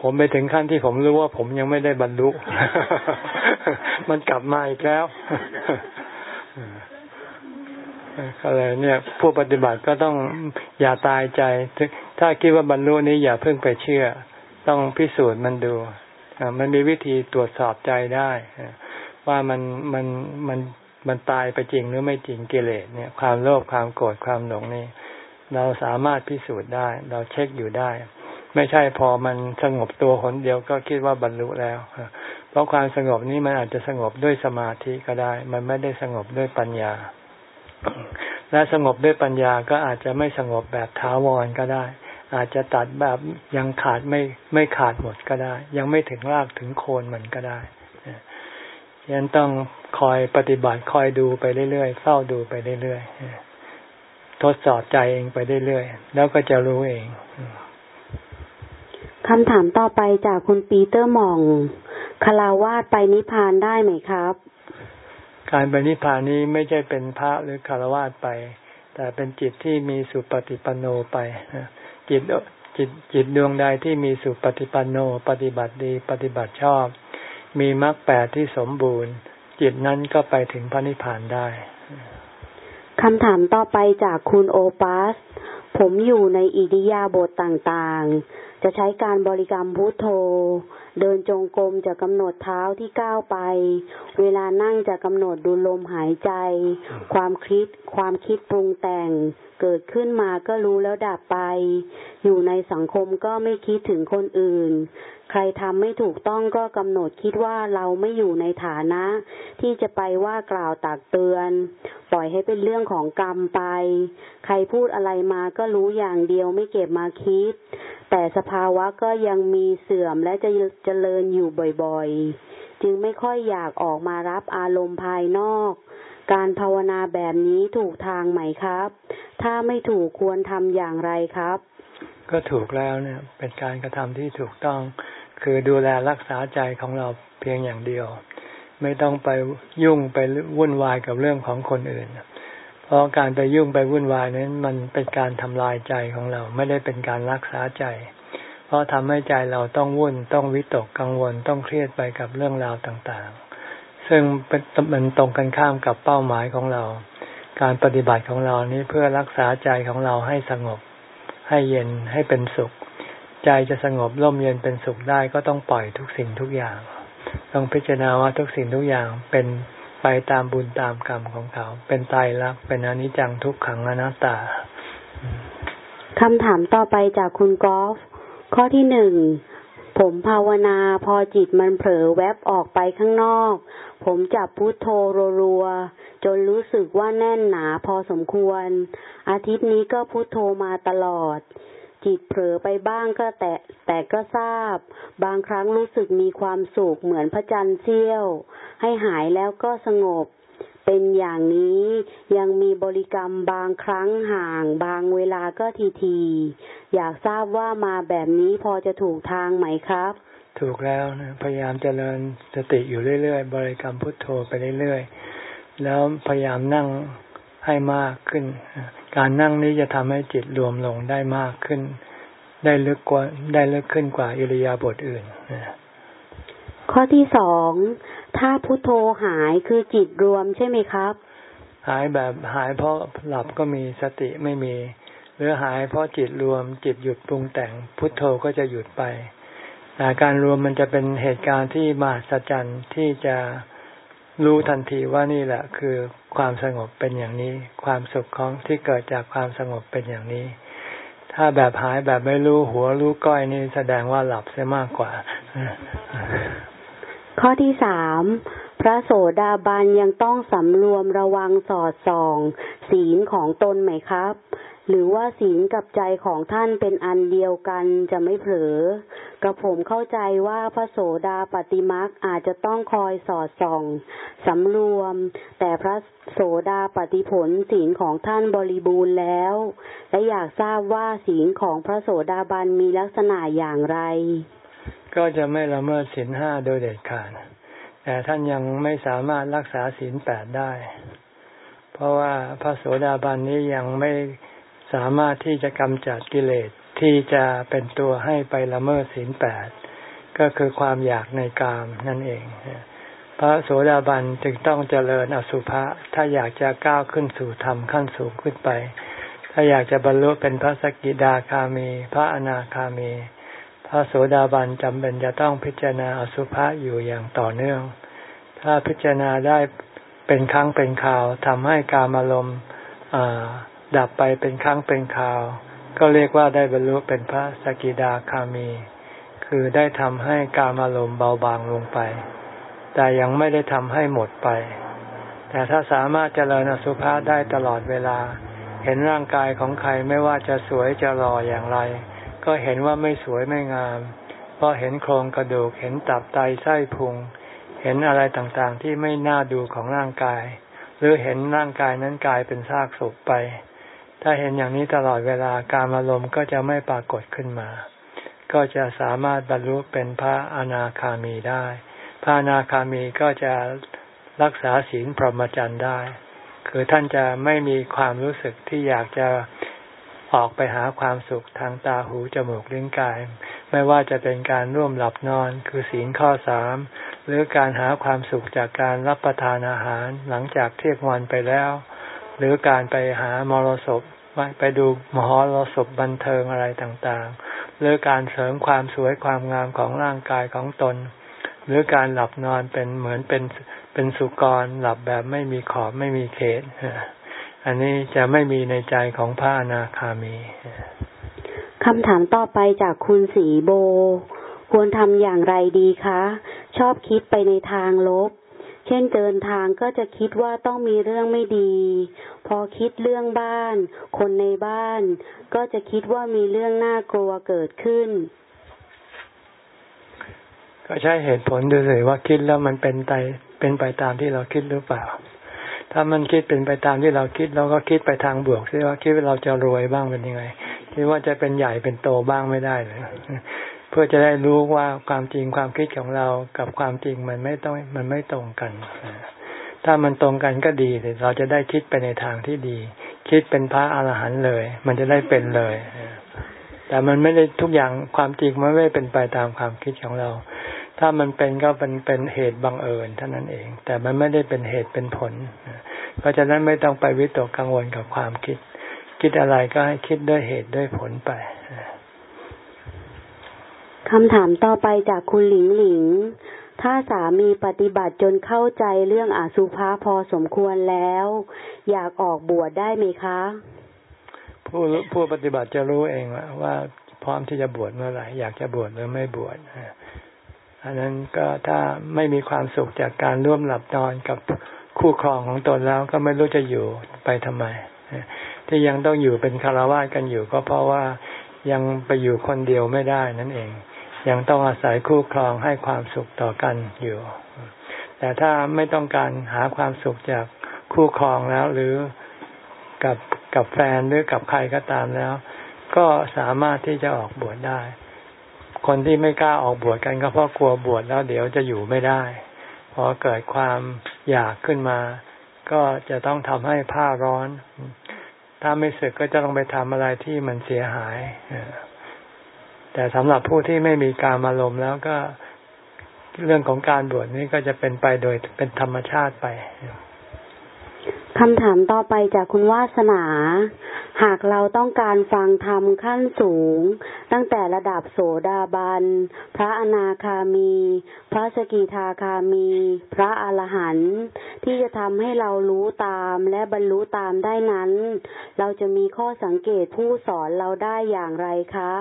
A: ผมไปถึงขั้นที่ผมรู้ว่าผมยังไม่ได้บรรลุ มันกลับมาอีกแล้วก็เลยเนี่ยผู้ปฏิบัติก็ต้องอย่าตายใจ ถ้าคิดว่าบรรลุนี้อย่าเพิ่งไปเชื่อ ต้องพิสูจน์มันดูมันมีวิธีตรวจสอบใจได้ว่ามันมันมันมันตายไปจริงหรือไม่จริงกิเลสเนี่ย ความโลภความโกรธความหลงนี่ เราสามารถพิสูจน์ได้ เราเช็คอยู่ได้ ไม่ใช่พอมันสงบตัวหนเดียวก็คิดว่าบรรลุแล้ว เพราะความสงบนี้มันอาจจะสงบด้วยสมาธิก็ได้ มันไม่ได้สงบด้วยปัญญา และสงบด้วยปัญญาก็อาจจะไม่สงบแบบท้าวรก็ได้ อาจจะตัดแบบยังขาดไม่ไม่ขาดหมดก็ได้ ยังไม่ถึงรากถึงโคนมันก็ได้ยังต้องคอยปฏิบัติคอยดูไปเรื่อยๆเฝ้าดูไปเรื่อยๆ ทดสอบใจเองไปเรื่อยๆแล้วก็จะรู้เอง
B: คำถามต่อไปจากคุณปีเตอร์มองฆราวาสไปนิพพานได้ไหมครับ
A: การไปนิพพานนี้ไม่ใช่เป็นพระหรือฆราวาสไป แต่เป็นจิตที่มีสุปฏิปันโนไปจิตจิตจิตดวงใดที่มีสุปฏิปันโน ปฏิบัติดี ปฏิบัติชอบ มีมรรคแปดที่สมบูรณ์ จิตนั้นก็ไปถึงพระนิพพานได้
B: คำถามต่อไปจากคุณโอปัส ผมอยู่ในอิริยาบถต่างๆ จะใช้การบริกรรมพุทโธ เดินจงกรมจะกำหนดเท้าที่ก้าวไป เวลานั่งจะกำหนดดูลมหายใจ ความคิด ความคิดปรุงแต่ง เกิดขึ้นมาก็รู้แล้วดับไป อยู่ในสังคมก็ไม่คิดถึงคนอื่น ใครทำไม่ถูกต้องก็กำหนดคิดว่าเราไม่อยู่ในฐานะ ที่จะไปว่ากล่าวตักเตือน ปล่อยให้เป็นเรื่องของกรรมไป ใครพูดอะไรมาก็รู้อย่างเดียวไม่เก็บมาคิด แต่สภาวะก็ยังมีเสื่อมและจะเจริญอยู่บ่อยๆ จึงไม่ค่อยอยากออกมารับอารมณ์ภายนอก การภาวนาแบบนี้ถูกทางไหมครับ ถ้าไม่ถูกควรทำอย่างไรครับ
A: ก็ถูกแล้วเนี่ย เป็นการกระทำที่ถูกต้อง คือดูแลรักษาใจของเราเพียงอย่างเดียว ไม่ต้องไปยุ่งไปวุ่นวายกับเรื่องของคนอื่น เพราะการไปยุ่งไปวุ่นวายนั้นมันเป็นการทำลายใจของเรา ไม่ได้เป็นการรักษาใจ เพราะทำให้ใจเราต้องวุ่น ต้องวิตกกังวล ต้องเครียดไปกับเรื่องราวต่างๆ ซึ่งเป็นมันตรงกันข้ามกับเป้าหมายของเรา การปฏิบัติของเรานี้เพื่อรักษาใจของเราให้สงบ ให้เย็นให้เป็นสุข ใจจะสงบร่มเย็นเป็นสุขได้ก็ต้องปล่อยทุกสิ่งทุกอย่างต้องพิจารณาว่าทุกสิ่งทุกอย่างเป็นไปตามบุญตามกรรมของเขา เป็นตายรักเป็นอนิจจังทุกขังอนัตตา
B: คำถามต่อไปจากคุณกอล์ฟข้อที่หนึ่ง ผมภาวนาพอจิตมันเผลอแวบออกไปข้างนอก ผมจับพุทโธรัวๆจนรู้สึกว่าแน่นหนาพอสมควร อาทิตย์นี้ก็พุทโธมาตลอด จิตเผลอไปบ้างก็แต่แต่ก็ทราบ บางครั้งรู้สึกมีความสุขเหมือนพระจันทร์เสี้ยว ให้หายแล้วก็สงบ เป็นอย่างนี้ยังมีบริกรรมบางครั้งห่าง บางเวลาก็ทีทีอยากทราบว่ามาแบบนี้พอจะถูกทางไหมครับ
A: ถูกแล้วนะพยายามเจริญสติอยู่เรื่อยๆ บริกรรมพุทโธไปเรื่อยๆ แล้วพยายามนั่งให้มากขึ้น การนั่งนี้จะทำให้จิตรวมลงได้มากขึ้น ได้ลึกกว่าได้ลึกขึ้นกว่าอิริยาบถอื่น
B: ข้อที่สอง ถ้าพุโทโธหายคือจิตรวมใช่ไหมครับ
A: หายแบบหายเพราะหลับก็มีสติไม่มี หรือหายเพราะจิตรวมจิตหยุดปรุงแต่ง พุทโธก็จะหยุดไปแต่การรวมมันจะเป็นเหตุการณ์ที่มหัศจรรย์ที่จะรู้ทันทีว่านี่แหละคือความสงบเป็นอย่างนี้ ความสุขของที่เกิดจากความสงบเป็นอย่างนี้ ถ้าแบบหายแบบไม่รู้หัวรู้ก้อยนี่แสดงว่าหลับเสียมากกว่า
B: ข้อที่สามพระโสดาบันยังต้องสำรวมระวังสอดส่อง ศีลของตนไหมครับ หรือว่าศีลกับใจของท่านเป็นอันเดียวกันจะไม่เผลอกระผมเข้าใจว่าพระโสดาปฏิมักอาจจะต้องคอยสอดส่องสำรวม แต่พระโสดาปฏิผลศีลของท่านบริบูรณ์แล้ว และอยากทราบว่าศีลของพระโสดาบันมีลักษณะอย่างไร
A: ก็จะไม่ละเมิดศีลห้าโดยเด็ดขาดแต่ท่านยังไม่สามารถรักษาศีลแปดได้ เพราะว่าพระโสดาบันนี้ยังไม่สามารถที่จะกำจัดกิเลสที่จะเป็นตัวให้ไปละเมิดศีลแปดก็คือความอยากในกามนั่นเอง พระโสดาบันจึงต้องเจริญอสุภะถ้าอยากจะก้าวขึ้นสู่ธรรมขั้นสูงขึ้นไป ถ้าอยากจะบรรลุเป็นพระสกิดาคามี พระอนาคามี ระโสดาบันจำเป็นจะต้องพิจารณาอสุภะอยู่อย่างต่อเนื่อง ถ้าพิจารณาได้เป็นครั้งเป็นคราวทำให้กามารมณ์ดับไปเป็นครั้งเป็นคราว ก็เรียกว่าได้บรรลุเป็นพระสกิดาคามี คือได้ทำให้กามารมณ์เบาบางลงไป แต่ยังไม่ได้ทำให้หมดไป แต่ถ้าสามารถเจริญอสุภะได้ตลอดเวลา เห็นร่างกายของใครไม่ว่าจะสวยจะหล่ออย่างไร ก็เห็นว่าไม่สวยไม่งาม เพราะเห็นโครงกระดูก เห็นตับไตไส้พุง เห็นอะไรต่างๆ ที่ไม่น่าดูของร่างกาย หรือเห็นร่างกายนั้นกลายเป็นซากศพไป ถ้าเห็นอย่างนี้ตลอดเวลาการอารมณ์ก็จะไม่ปรากฏขึ้นมา ก็จะสามารถบรรลุเป็นพระอนาคามีได้ พระอนาคามีก็จะรักษาศีลพรหมจรรย์ได้ คือท่านจะไม่มีความรู้สึกที่อยากจะ ออกไปหาความสุขทางตาหูจมูกลิ้นกาย ไม่ว่าจะเป็นการร่วมหลับนอนคือศีลข้อสามหรือการหาความสุขจากการรับประทานอาหารหลังจากเที่ยงวันไปแล้ว หรือการไปหามรสพไปดูมหรสพบันเทิงอะไรต่างๆ หรือการเสริมความสวยความงามของร่างกายของตน หรือการหลับนอนเป็นเหมือนเป็นเป็นสุกรหลับแบบไม่มีขอบไม่มีเขต อันนี้จะไม่มีในใจของพระอนาคามี
B: คำถามต่อไปจากคุณสีโบ ควรทำอย่างไรดีคะ ชอบคิดไปในทางลบ เช่นเดินทางก็จะคิดว่าต้องมีเรื่องไม่ดี พอคิดเรื่องบ้าน คนในบ้าน ก็จะคิดว่ามีเรื่องน่ากลัวเกิดขึ้น
A: ก็ใช้เหตุผลดูเลยว่าคิดแล้วมันเป็นไปเป็นไปตามที่เราคิดหรือเปล่า ถ้ามันคิดเป็นไปตามที่เราคิดเราก็คิดไปทางบวกซิว่าคิดว่าเราจะรวยบ้างเป็นยังไงคิดว่าจะเป็นใหญ่เป็นโตบ้างไม่ได้เลยเพื่อจะได้รู้ว่าความจริงความคิดของเรากับความจริงมันไม่ต้องมันไม่ตรงกัน ถ้ามันตรงกันก็ดีเลยเราจะได้คิดไปในทางที่ดี คิดเป็นพระอรหันต์เลย มันจะได้เป็นเลยแต่มันไม่ได้ทุกอย่างความจริงมันไม่เป็นไปตามความคิดของเรา ถ้ามันเป็นก็เป็นเป็นเหตุบังเอิญเท่านั้นเอง แต่มันไม่ได้เป็นเหตุเป็นผล เพราะฉะนั้นไม่ต้องไปวิตกกังวลกับความคิด คิดอะไรก็ให้คิดด้วยเหตุด้วยผลไป
B: คำถามต่อไปจากคุณหลิงหลิง ถ้าสามีปฏิบัติจนเข้าใจเรื่องอสุภะพอสมควรแล้ว อยากออกบวชได้ไหมคะ
A: ผู้ผู้ปฏิบัติจะรู้เองว่าพร้อมที่จะบวชเมื่อไหร่อยากจะบวชหรือไม่บวช อันนั้นก็ถ้าไม่มีความสุขจากการร่วมหลับนอนกับคู่ครองของตนแล้วก็ไม่รู้จะอยู่ไปทำไม ที่ยังต้องอยู่เป็นคารวะกันอยู่ก็เพราะว่ายังไปอยู่คนเดียวไม่ได้นั่นเอง ยังต้องอาศัยคู่ครองให้ความสุขต่อกันอยู่ แต่ถ้าไม่ต้องการหาความสุขจากคู่ครองแล้วหรือกับกับแฟนหรือกับใครก็ตามแล้ว ก็สามารถที่จะออกบวชได้ คนที่ไม่กล้าออกบวชกันก็เพราะกลัวบวชแล้วเดี๋ยวจะอยู่ไม่ได้ พอเกิดความอยากขึ้นมา ก็จะต้องทำให้ผ้าร้อน ถ้าไม่สึกก็จะต้องไปทำอะไรที่มันเสียหาย แต่สำหรับผู้ที่ไม่มีการอารมณ์แล้วก็เรื่องของการบวชนี้ก็จะเป็นไปโดยเป็นธรรมชาติไป
B: คำถามต่อไปจากคุณวาสนา หากเราต้องการฟังธรรมขั้นสูง ตั้งแต่ระดับโสดาบัน พระอนาคามี พระสกิทาคามี พระอรหันต์ที่จะทำให้เรารู้ตามและบรรลุตามได้นั้น เราจะมีข้อสังเกตผู้สอนเราได้อย่างไรคะ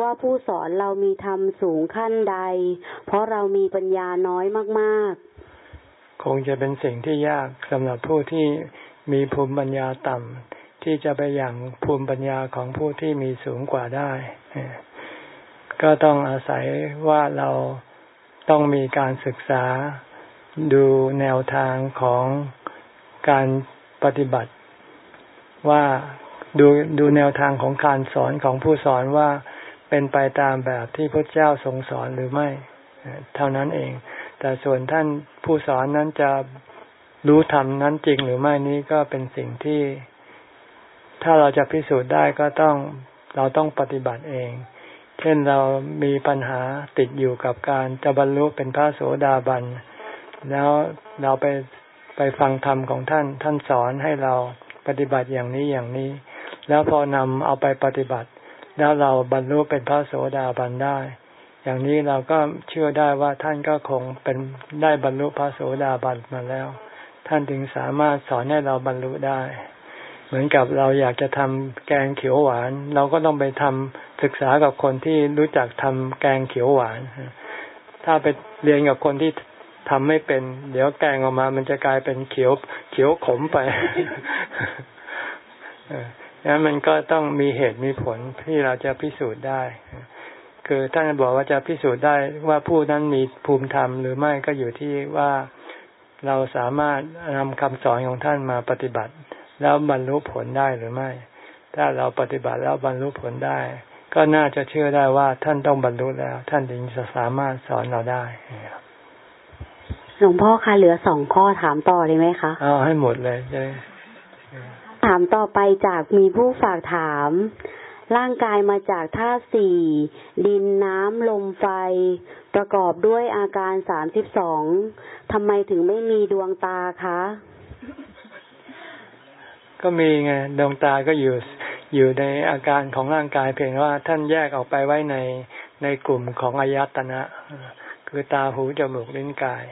B: ว่าผู้สอนเรามีธรรมสูงขั้นใด เพราะเรามีปัญญาน้อยมากๆ
A: คงจะเป็นสิ่งที่ยากสำหรับผู้ที่มีภูมิปัญญาต่ำที่จะไปอย่างภูมิปัญญาของผู้ที่มีสูงกว่าได้ ก็ต้องอาศัยว่าเราต้องมีการศึกษาดูแนวทางของการปฏิบัติ ว่าดูดูแนวทางของการสอนของผู้สอนว่าเป็นไปตามแบบที่พระเจ้าทรงสอนหรือไม่ เท่านั้นเอง แต่ส่วนท่านผู้สอนนั้นจะรู้ธรรมนั้นจริงหรือไม่นี้ก็เป็นสิ่งที่ ถ้าเราจะพิสูจน์ได้ก็ต้องเราต้องปฏิบัติเอง เช่นเรามีปัญหาติดอยู่กับการจะบรรลุเป็นพระโสดาบัน แล้วเราไปไปฟังธรรมของท่าน ท่านสอนให้เราปฏิบัติอย่างนี้อย่างนี้ แล้วพอนำเอาไปปฏิบัติ แล้วเราบรรลุเป็นพระโสดาบันได้ อย่างนี้เราก็เชื่อได้ว่าท่านก็คงเป็นได้บรรลุพระโสดาบันมาแล้ว ท่านถึงสามารถสอนให้เราบรรลุได้ เหมือนกับเราอยากจะทำแกงเขียวหวาน เราก็ต้องไปทำศึกษากับคนที่รู้จักทำแกงเขียวหวาน ถ้าไปเรียนกับคนที่ทำไม่เป็น เดี๋ยวแกงออกมา มันจะกลายเป็นเขียวเขียวขมไปนั้นมันก็ต้องมีเหตุมีผลที่เราจะพิสูจน์ได้ คือท่านบอกว่าจะพิสูจน์ได้ว่าผู้นั้นมีภูมิธรรมหรือไม่ก็อยู่ที่ว่าเราสามารถนำคำสอนของท่านมาปฏิบัติ แล้วบรรลุผลได้หรือไม่ ถ้าเราปฏิบัติแล้วบรรลุผลได้ ก็น่าจะเชื่อได้ว่าท่านต้องบรรลุแล้ว ท่านถึงจะสามารถสอนเราได้
B: หลวงพ่อคะเหลือสองข้อถามต่อเลยไหมคะ
A: เอาให้หมดเลยใช่
B: ถามต่อไปจากมีผู้ฝากถาม ร่างกายมาจากธาตุสี่ ดินน้ำลมไฟ ประกอบด้วยอาการสามสิบสองทำไมถึงไม่มีดวงตาคะ
A: ก็มีไงดวงตาก็อยู่อยู่ในอาการของร่างกายเพียงว่าท่านแยกออกไปไว้ในในกลุ่มของอายตนะ คือตาหูจมูกลิ้นกาย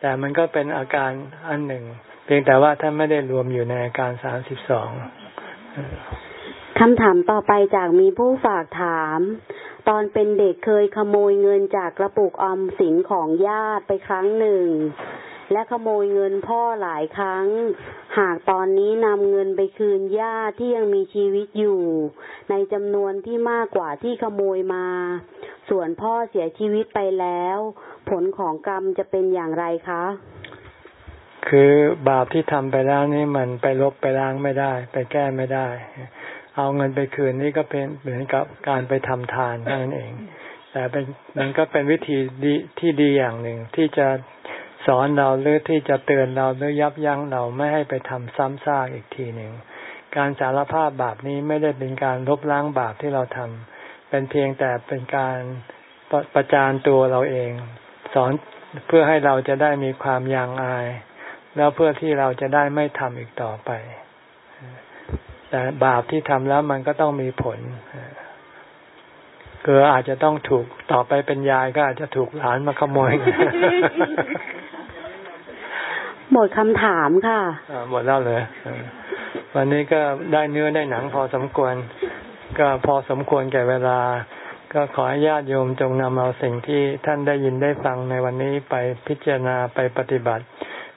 A: แต่มันก็เป็นอาการอันหนึ่ง เพียงแต่ว่าท่านไม่ได้รวมอยู่ในอาการสามสิบสอง
B: คำถามต่อไปจากมีผู้ฝากถาม ตอนเป็นเด็กเคยขโมยเงินจากกระปุกออมสินของญาติไปครั้งหนึ่ง และขโมยเงินพ่อหลายครั้ง หากตอนนี้นำเงินไปคืนญาติที่ยังมีชีวิตอยู่ ในจำนวนที่มากกว่าที่ขโมยมา ส่วนพ่อเสียชีวิตไปแล้ว ผลของกรรมจะเป็นอย่างไรคะ
A: คือบาปที่ทำไปแล้วนี่มันไปลบไปล้างไม่ได้ ไปแก้ไม่ได้ เอาเงินไปคืนนี่ก็เป็นเหมือนกับการไปทำทานนั่นเอง แต่เป็นมันก็เป็นวิธีดีที่ดีอย่างหนึ่งที่จะสอนเราหรือที่จะเตือนเราหรือยับยั้งเราไม่ให้ไปทำซ้ำซากอีกทีหนึ่งการสารภาพบาปนี้ไม่ได้เป็นการลบล้างบาปที่เราทำเป็นเพียงแต่เป็นการประประจานตัวเราเอง สอนเพื่อให้เราจะได้มีความยางอาย แล้วเพื่อที่เราจะได้ไม่ทำอีกต่อไป แต่บาปที่ทำแล้วมันก็ต้องมีผลเกิดอาจจะต้องถูกต่อไปเป็นยายก็อาจจะถูกหลานมาขโมย
B: หมดคำถามค่ะ
A: หมดแล้วเลยวันนี้ก็ได้เนื้อได้หนังพอสมควร ก็พอสมควรแก่เวลา ก็ขอให้ญาติโยมจงนำเอาสิ่งที่ท่านได้ยินได้ฟังในวันนี้ไปพิจารณาไปปฏิบัติเ